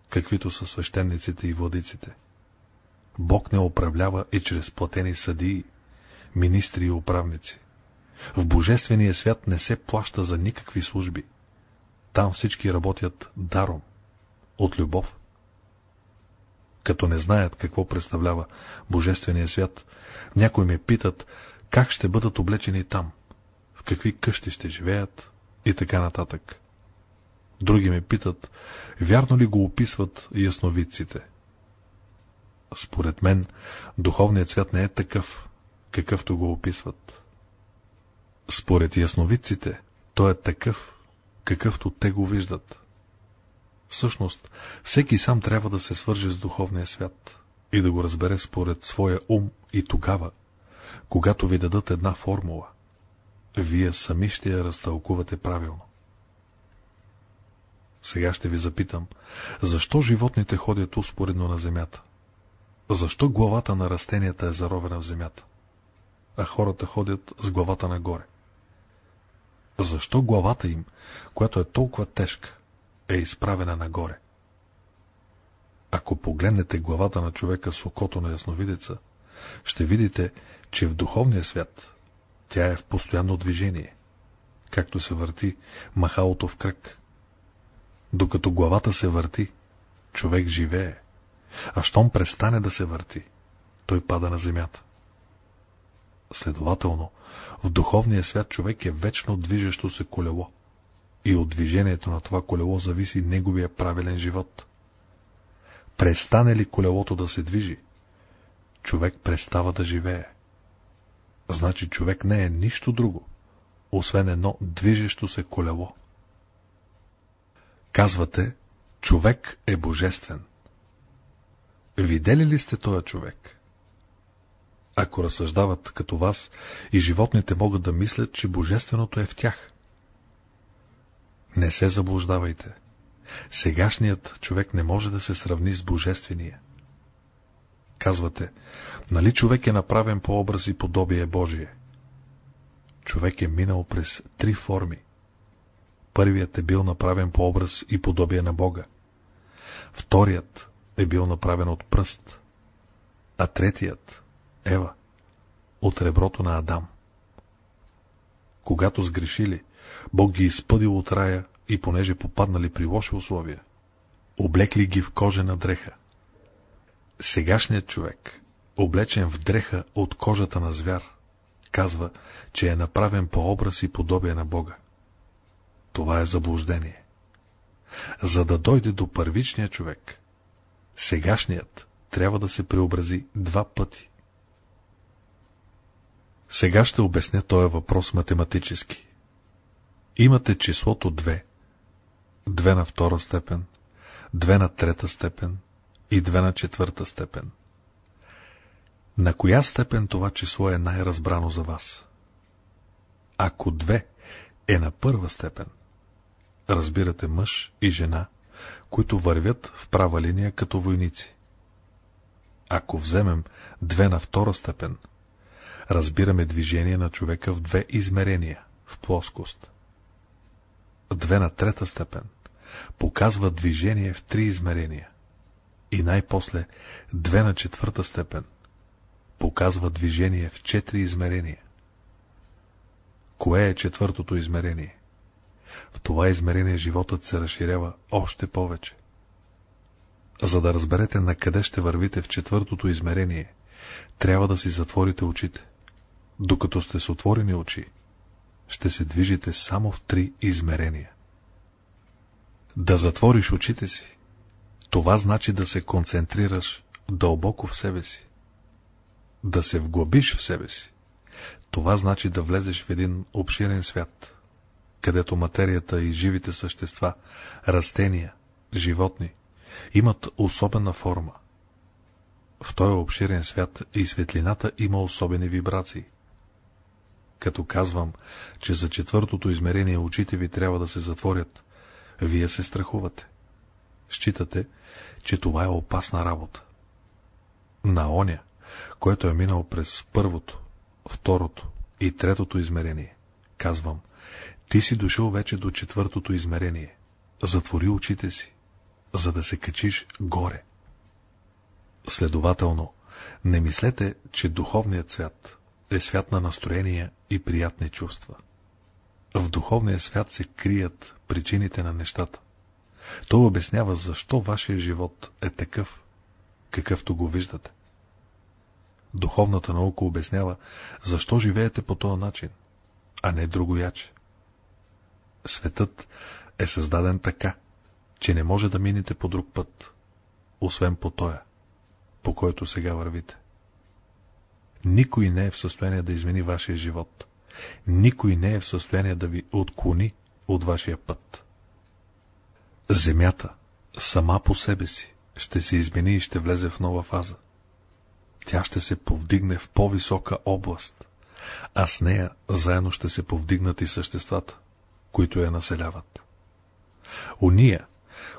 каквито са свещениците и владиците. Бог не управлява и чрез платени съдии, министри и управници. В Божествения свят не се плаща за никакви служби. Там всички работят даром, от любов. Като не знаят какво представлява Божествения свят, някои ме питат, как ще бъдат облечени там, в какви къщи ще живеят и така нататък. Други ме питат, вярно ли го описват ясновидците? Според мен, духовният свят не е такъв, какъвто го описват. Според ясновидците, той е такъв, какъвто те го виждат. Всъщност, всеки сам трябва да се свърже с духовния свят и да го разбере според своя ум и тогава, когато ви дадат една формула, вие сами ще я разтълкувате правилно. Сега ще ви запитам, защо животните ходят успоредно на земята? Защо главата на растенията е заровена в земята, а хората ходят с главата нагоре? Защо главата им, която е толкова тежка, е изправена нагоре? Ако погледнете главата на човека с окото на ясновидеца, ще видите, че в духовния свят тя е в постоянно движение, както се върти махалото в кръг. Докато главата се върти, човек живее, а щом престане да се върти, той пада на земята. Следователно, в духовния свят човек е вечно движещо се колело и от движението на това колело зависи неговия правилен живот. Престане ли колелото да се движи, човек престава да живее. Значи човек не е нищо друго, освен едно движещо се колело. Казвате, човек е божествен. Видели ли сте този човек? Ако разсъждават като вас, и животните могат да мислят, че божественото е в тях. Не се заблуждавайте. Сегашният човек не може да се сравни с божествения. Казвате, нали човек е направен по образ и подобие Божие? Човек е минал през три форми. Първият е бил направен по образ и подобие на Бога. Вторият е бил направен от пръст, а третият – Ева, от реброто на Адам. Когато сгрешили, Бог ги изпъдил от рая и понеже попаднали при лоши условия, облекли ги в кожена дреха. Сегашният човек, облечен в дреха от кожата на звяр, казва, че е направен по образ и подобие на Бога. Това е заблуждение. За да дойде до първичния човек, сегашният трябва да се преобрази два пъти. Сега ще обясня този въпрос математически. Имате числото 2, 2 на втора степен, 2 на трета степен, и две на четвърта степен. На коя степен това число е най-разбрано за вас? Ако две е на първа степен, разбирате мъж и жена, които вървят в права линия като войници. Ако вземем две на втора степен, разбираме движение на човека в две измерения, в плоскост. Две на трета степен показва движение в три измерения. И най-после две на четвърта степен показва движение в четири измерения. Кое е четвъртото измерение? В това измерение животът се разширява още повече. За да разберете на къде ще вървите в четвъртото измерение, трябва да си затворите очите. Докато сте с отворени очи, ще се движите само в три измерения. Да затвориш очите си, това значи да се концентрираш дълбоко в себе си. Да се вглъбиш в себе си. Това значи да влезеш в един обширен свят, където материята и живите същества, растения, животни, имат особена форма. В този обширен свят и светлината има особени вибрации. Като казвам, че за четвъртото измерение очите ви трябва да се затворят, вие се страхувате. Считате, че това е опасна работа. На оня, който е минал през първото, второто и третото измерение, казвам, ти си дошъл вече до четвъртото измерение. Затвори очите си, за да се качиш горе. Следователно, не мислете, че духовният свят е свят на настроения и приятни чувства. В духовния свят се крият причините на нещата. То обяснява защо вашия живот е такъв, какъвто го виждате. Духовната наука обяснява защо живеете по този начин, а не другояче. Светът е създаден така, че не може да минете по друг път, освен по тоя, по който сега вървите. Никой не е в състояние да измени вашия живот. Никой не е в състояние да ви отклони от вашия път. Земята, сама по себе си, ще се измени и ще влезе в нова фаза. Тя ще се повдигне в по-висока област, а с нея заедно ще се повдигнат и съществата, които я населяват. Уния,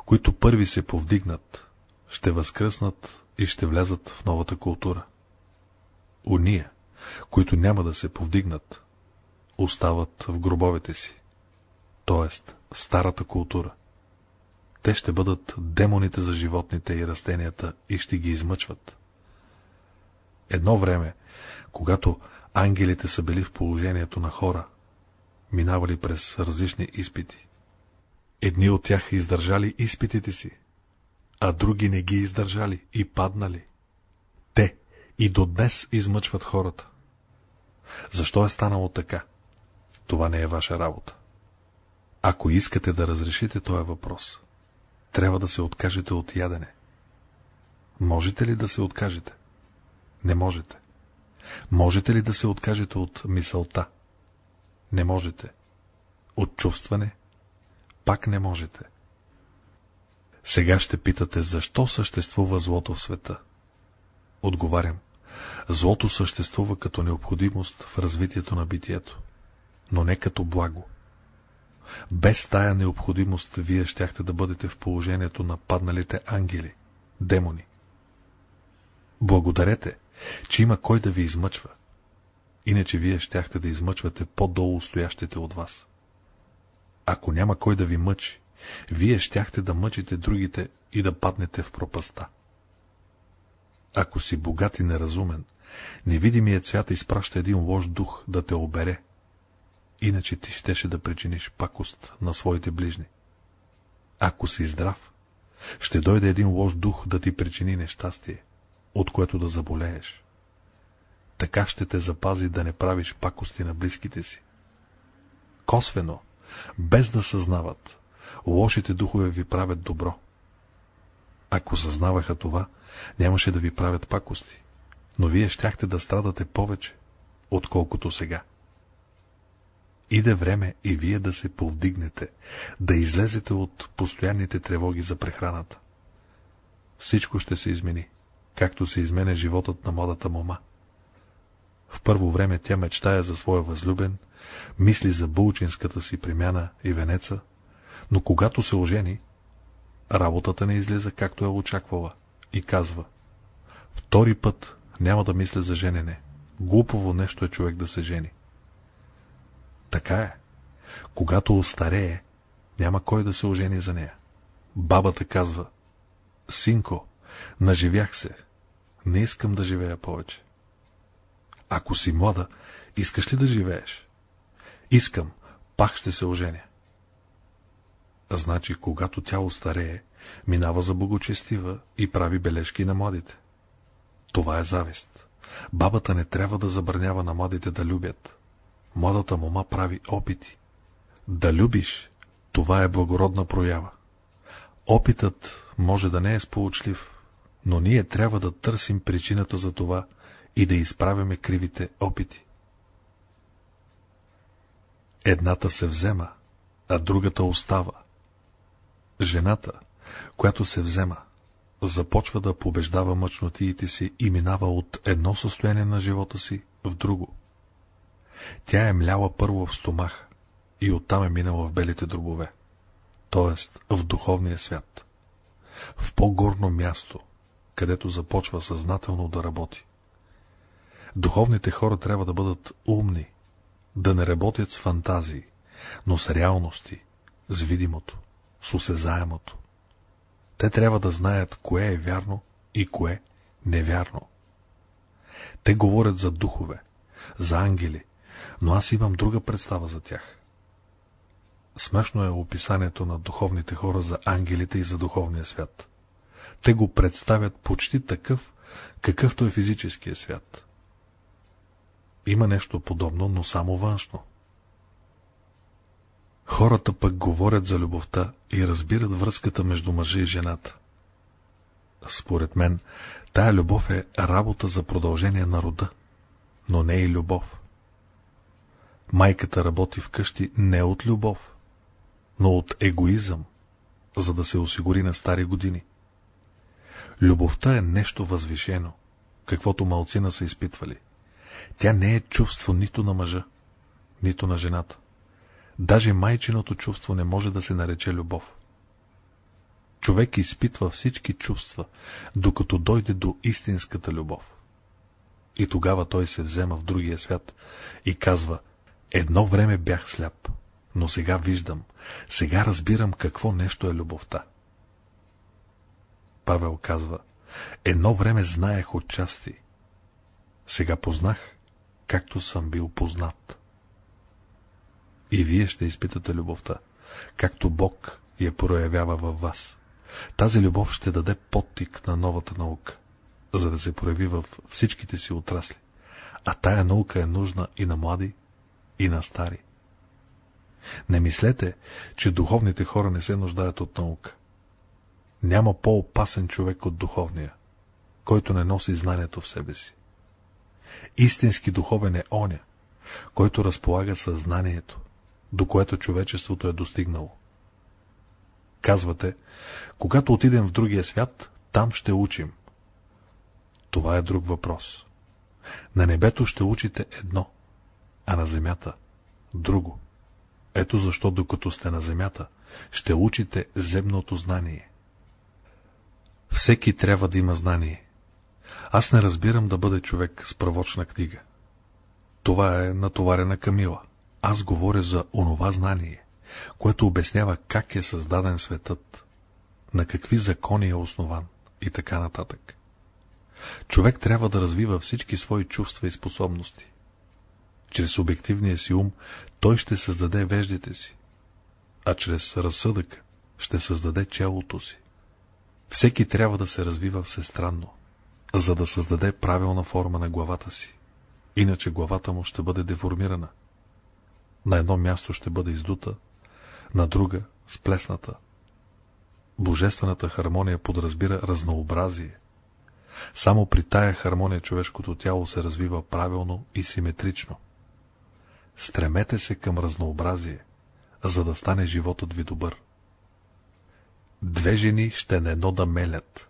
които първи се повдигнат, ще възкръснат и ще влязат в новата култура. Уния, които няма да се повдигнат, остават в гробовете си, т.е. в старата култура. Те ще бъдат демоните за животните и растенията и ще ги измъчват. Едно време, когато ангелите са били в положението на хора, минавали през различни изпити. Едни от тях издържали изпитите си, а други не ги издържали и паднали. Те и до днес измъчват хората. Защо е станало така? Това не е ваша работа. Ако искате да разрешите този въпрос, трябва да се откажете от ядене. Можете ли да се откажете? Не можете. Можете ли да се откажете от мисълта? Не можете. От чувстване? Пак не можете. Сега ще питате, защо съществува злото в света? Отговарям. Злото съществува като необходимост в развитието на битието, но не като благо. Без тая необходимост вие щяхте да бъдете в положението на падналите ангели, демони. Благодарете, че има кой да ви измъчва. Иначе вие щяхте да измъчвате по-долу стоящите от вас. Ако няма кой да ви мъчи, вие щяхте да мъчите другите и да паднете в пропаста. Ако си богат и неразумен, невидимият свят изпраща един лош дух да те обере, иначе ти щеше да причиниш пакост на своите ближни. Ако си здрав, ще дойде един лош дух да ти причини нещастие, от което да заболееш. Така ще те запази да не правиш пакости на близките си. Косвено, без да съзнават, лошите духове ви правят добро. Ако съзнаваха това, нямаше да ви правят пакости, но вие щяхте да страдате повече, отколкото сега. Иде време и вие да се повдигнете, да излезете от постоянните тревоги за прехраната. всичко ще се измени, както се изменя животът на младата мома. В първо време тя мечтая за своя възлюбен, мисли за булчинската си премяна и венеца, но когато се ожени, работата не излиза както е очаквала и казва Втори път няма да мисля за женене. Глупово нещо е човек да се жени. Така е. Когато остарее, няма кой да се ожени за нея. Бабата казва Синко, наживях се. Не искам да живея повече. Ако си млада, искаш ли да живееш? Искам, пак ще се оженя. Значи, когато тя остарее, минава за богочестива и прави бележки на младите. Това е завист. Бабата не трябва да забранява на младите да любят. Младата мома прави опити. Да любиш, това е благородна проява. Опитът може да не е сполучлив, но ние трябва да търсим причината за това и да изправяме кривите опити. Едната се взема, а другата остава. Жената, която се взема, започва да побеждава мъчнотиите си и минава от едно състояние на живота си в друго. Тя е мляла първо в стомах и оттам е минала в белите дробове, т.е. в духовния свят, в по-горно място, където започва съзнателно да работи. Духовните хора трябва да бъдат умни, да не работят с фантазии, но с реалности, с видимото, с осезаемото. Те трябва да знаят кое е вярно и кое невярно. Те говорят за духове, за ангели, но аз имам друга представа за тях. Смешно е описанието на духовните хора за ангелите и за духовния свят. Те го представят почти такъв, какъвто е физическия свят. Има нещо подобно, но само външно. Хората пък говорят за любовта и разбират връзката между мъжа и жената. Според мен, тая любов е работа за продължение на рода, но не и любов. Майката работи вкъщи не от любов, но от егоизъм, за да се осигури на стари години. Любовта е нещо възвишено, каквото малцина са изпитвали. Тя не е чувство нито на мъжа, нито на жената. Даже майчиното чувство не може да се нарече любов. Човек изпитва всички чувства, докато дойде до истинската любов. И тогава той се взема в другия свят и казва, едно време бях сляп, но сега виждам, сега разбирам какво нещо е любовта. Павел казва, едно време знаех отчасти, сега познах, както съм бил познат. И вие ще изпитате любовта, както Бог я проявява във вас. Тази любов ще даде подтик на новата наука, за да се прояви във всичките си отрасли. А тая наука е нужна и на млади, и на стари. Не мислете, че духовните хора не се нуждаят от наука. Няма по-опасен човек от духовния, който не носи знанието в себе си. Истински духовен е оня, който разполага съзнанието, до което човечеството е достигнало. Казвате, когато отидем в другия свят, там ще учим. Това е друг въпрос. На небето ще учите едно, а на земята – друго. Ето защо, докато сте на земята, ще учите земното знание. Всеки трябва да има знание. Аз не разбирам да бъде човек с правочна книга. Това е натоварена Камила. Аз говоря за онова знание, което обяснява как е създаден светът, на какви закони е основан и така нататък. Човек трябва да развива всички свои чувства и способности. Чрез обективния си ум той ще създаде веждите си, а чрез разсъдък ще създаде челото си. Всеки трябва да се развива всестранно, за да създаде правилна форма на главата си. Иначе главата му ще бъде деформирана. На едно място ще бъде издута, на друга – сплесната. Божествената хармония подразбира разнообразие. Само при тая хармония човешкото тяло се развива правилно и симетрично. Стремете се към разнообразие, за да стане животът ви добър. Две жени ще на едно да мелят,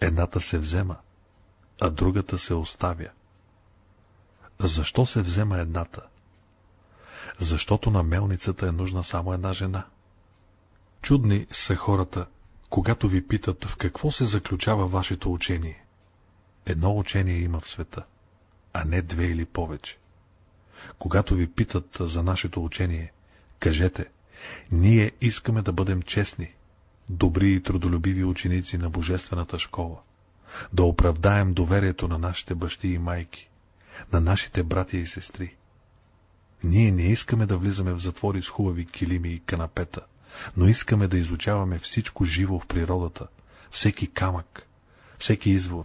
едната се взема, а другата се оставя. Защо се взема едната? Защото на мелницата е нужна само една жена. Чудни са хората, когато ви питат в какво се заключава вашето учение. Едно учение има в света, а не две или повече. Когато ви питат за нашето учение, кажете, ние искаме да бъдем честни, добри и трудолюбиви ученици на Божествената школа, да оправдаем доверието на нашите бащи и майки, на нашите братя и сестри. Ние не искаме да влизаме в затвори с хубави килими и канапета, но искаме да изучаваме всичко живо в природата, всеки камък, всеки извор,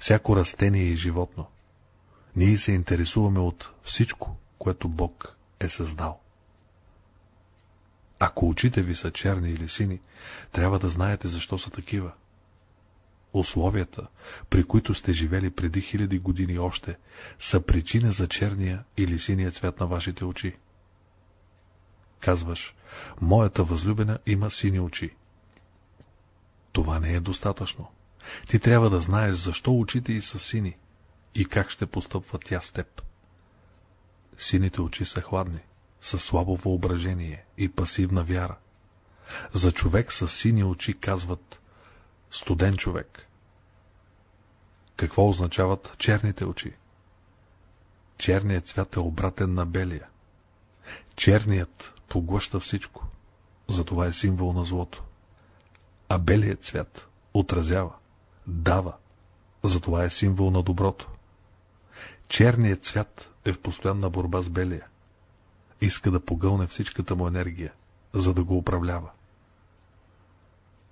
всяко растение и животно. Ние се интересуваме от всичко, което Бог е създал. Ако очите ви са черни или сини, трябва да знаете защо са такива. Условията, при които сте живели преди хиляди години още, са причина за черния или синия цвят на вашите очи. Казваш, моята възлюбена има сини очи. Това не е достатъчно. Ти трябва да знаеш защо очите й са сини и как ще постъпва тя с теб. Сините очи са хладни, с слабо въображение и пасивна вяра. За човек с сини очи казват студен човек. Какво означават черните очи? Черният цвят е обратен на белия. Черният поглъща всичко, затова е символ на злото. А белият цвят отразява, дава, затова е символ на доброто. Черният цвят е в постоянна борба с белия. Иска да погълне всичката му енергия, за да го управлява.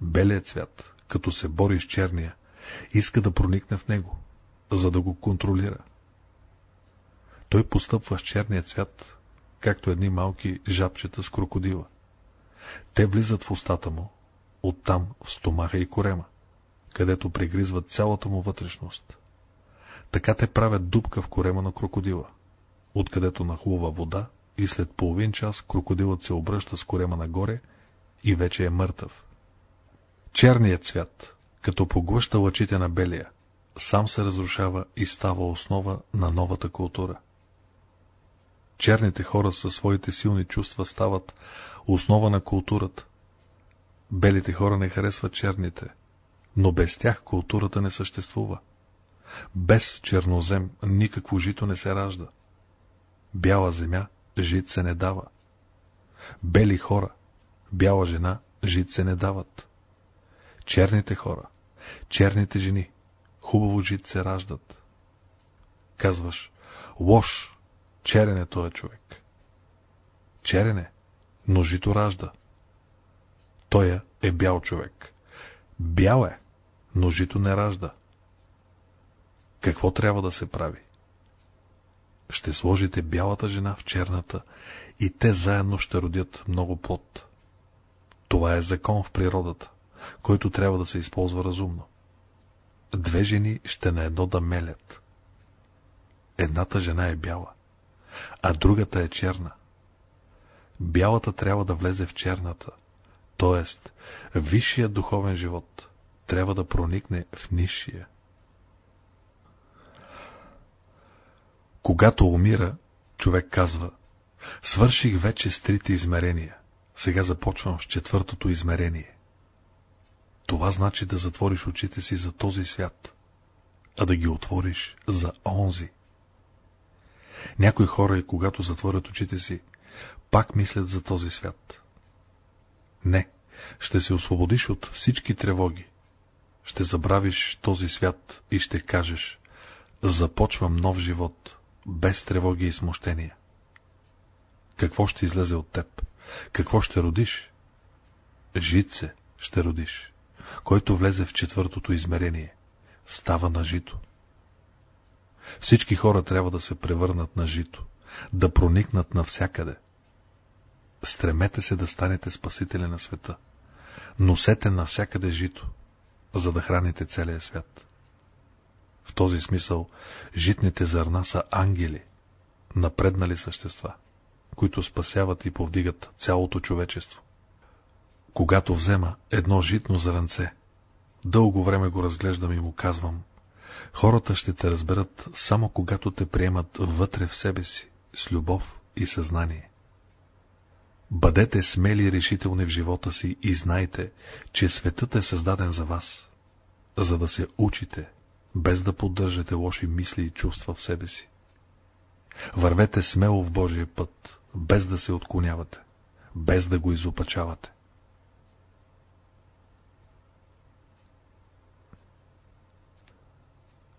Белият цвят, като се бори с черния, иска да проникне в него, за да го контролира. Той постъпва с черния цвят, както едни малки жабчета с крокодила. Те влизат в устата му, оттам в стомаха и корема, където прегризват цялата му вътрешност. Така те правят дупка в корема на крокодила, откъдето нахлува вода и след половин час крокодилът се обръща с корема нагоре и вече е мъртъв. Черният цвят, като поглъща лъчите на белия, сам се разрушава и става основа на новата култура. Черните хора със своите силни чувства стават основа на културата. Белите хора не харесват черните, но без тях културата не съществува. Без чернозем никакво жито не се ражда. Бяла земя жит се не дава. Бели хора, бяла жена, жит се не дават. Черните хора, черните жени, хубаво жит се раждат. Казваш, лош, черен е този човек. Черен е, но жито ражда. Тоя е бял човек. Бял е, но жито не ражда. Какво трябва да се прави? Ще сложите бялата жена в черната и те заедно ще родят много плод. Това е закон в природата, който трябва да се използва разумно. Две жени ще на едно да мелят. Едната жена е бяла, а другата е черна. Бялата трябва да влезе в черната, т.е. висшия духовен живот трябва да проникне в нишия. Когато умира, човек казва, свърших вече с трите измерения, сега започвам с четвъртото измерение. Това значи да затвориш очите си за този свят, а да ги отвориш за онзи. Някои хора когато затворят очите си, пак мислят за този свят. Не, ще се освободиш от всички тревоги. Ще забравиш този свят и ще кажеш, започвам нов живот, без тревоги и смущения. Какво ще излезе от теб? Какво ще родиш? Жице ще родиш, който влезе в четвъртото измерение. Става на жито. Всички хора трябва да се превърнат на жито, да проникнат навсякъде. Стремете се да станете спасители на света. Носете навсякъде жито, за да храните целия свят. В този смисъл житните зърна са ангели, напреднали същества, които спасяват и повдигат цялото човечество. Когато взема едно житно зранце, Дълго време го разглеждам и му казвам, хората ще те разберат само когато те приемат вътре в себе си, с любов и съзнание. Бъдете смели и решителни в живота си и знайте, че светът е създаден за вас, за да се учите, без да поддържате лоши мисли и чувства в себе си. Вървете смело в Божия път, без да се отклонявате, без да го изопачавате.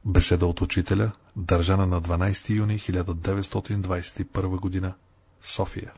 Беседа от учителя, държана на 12 юни 1921 г. София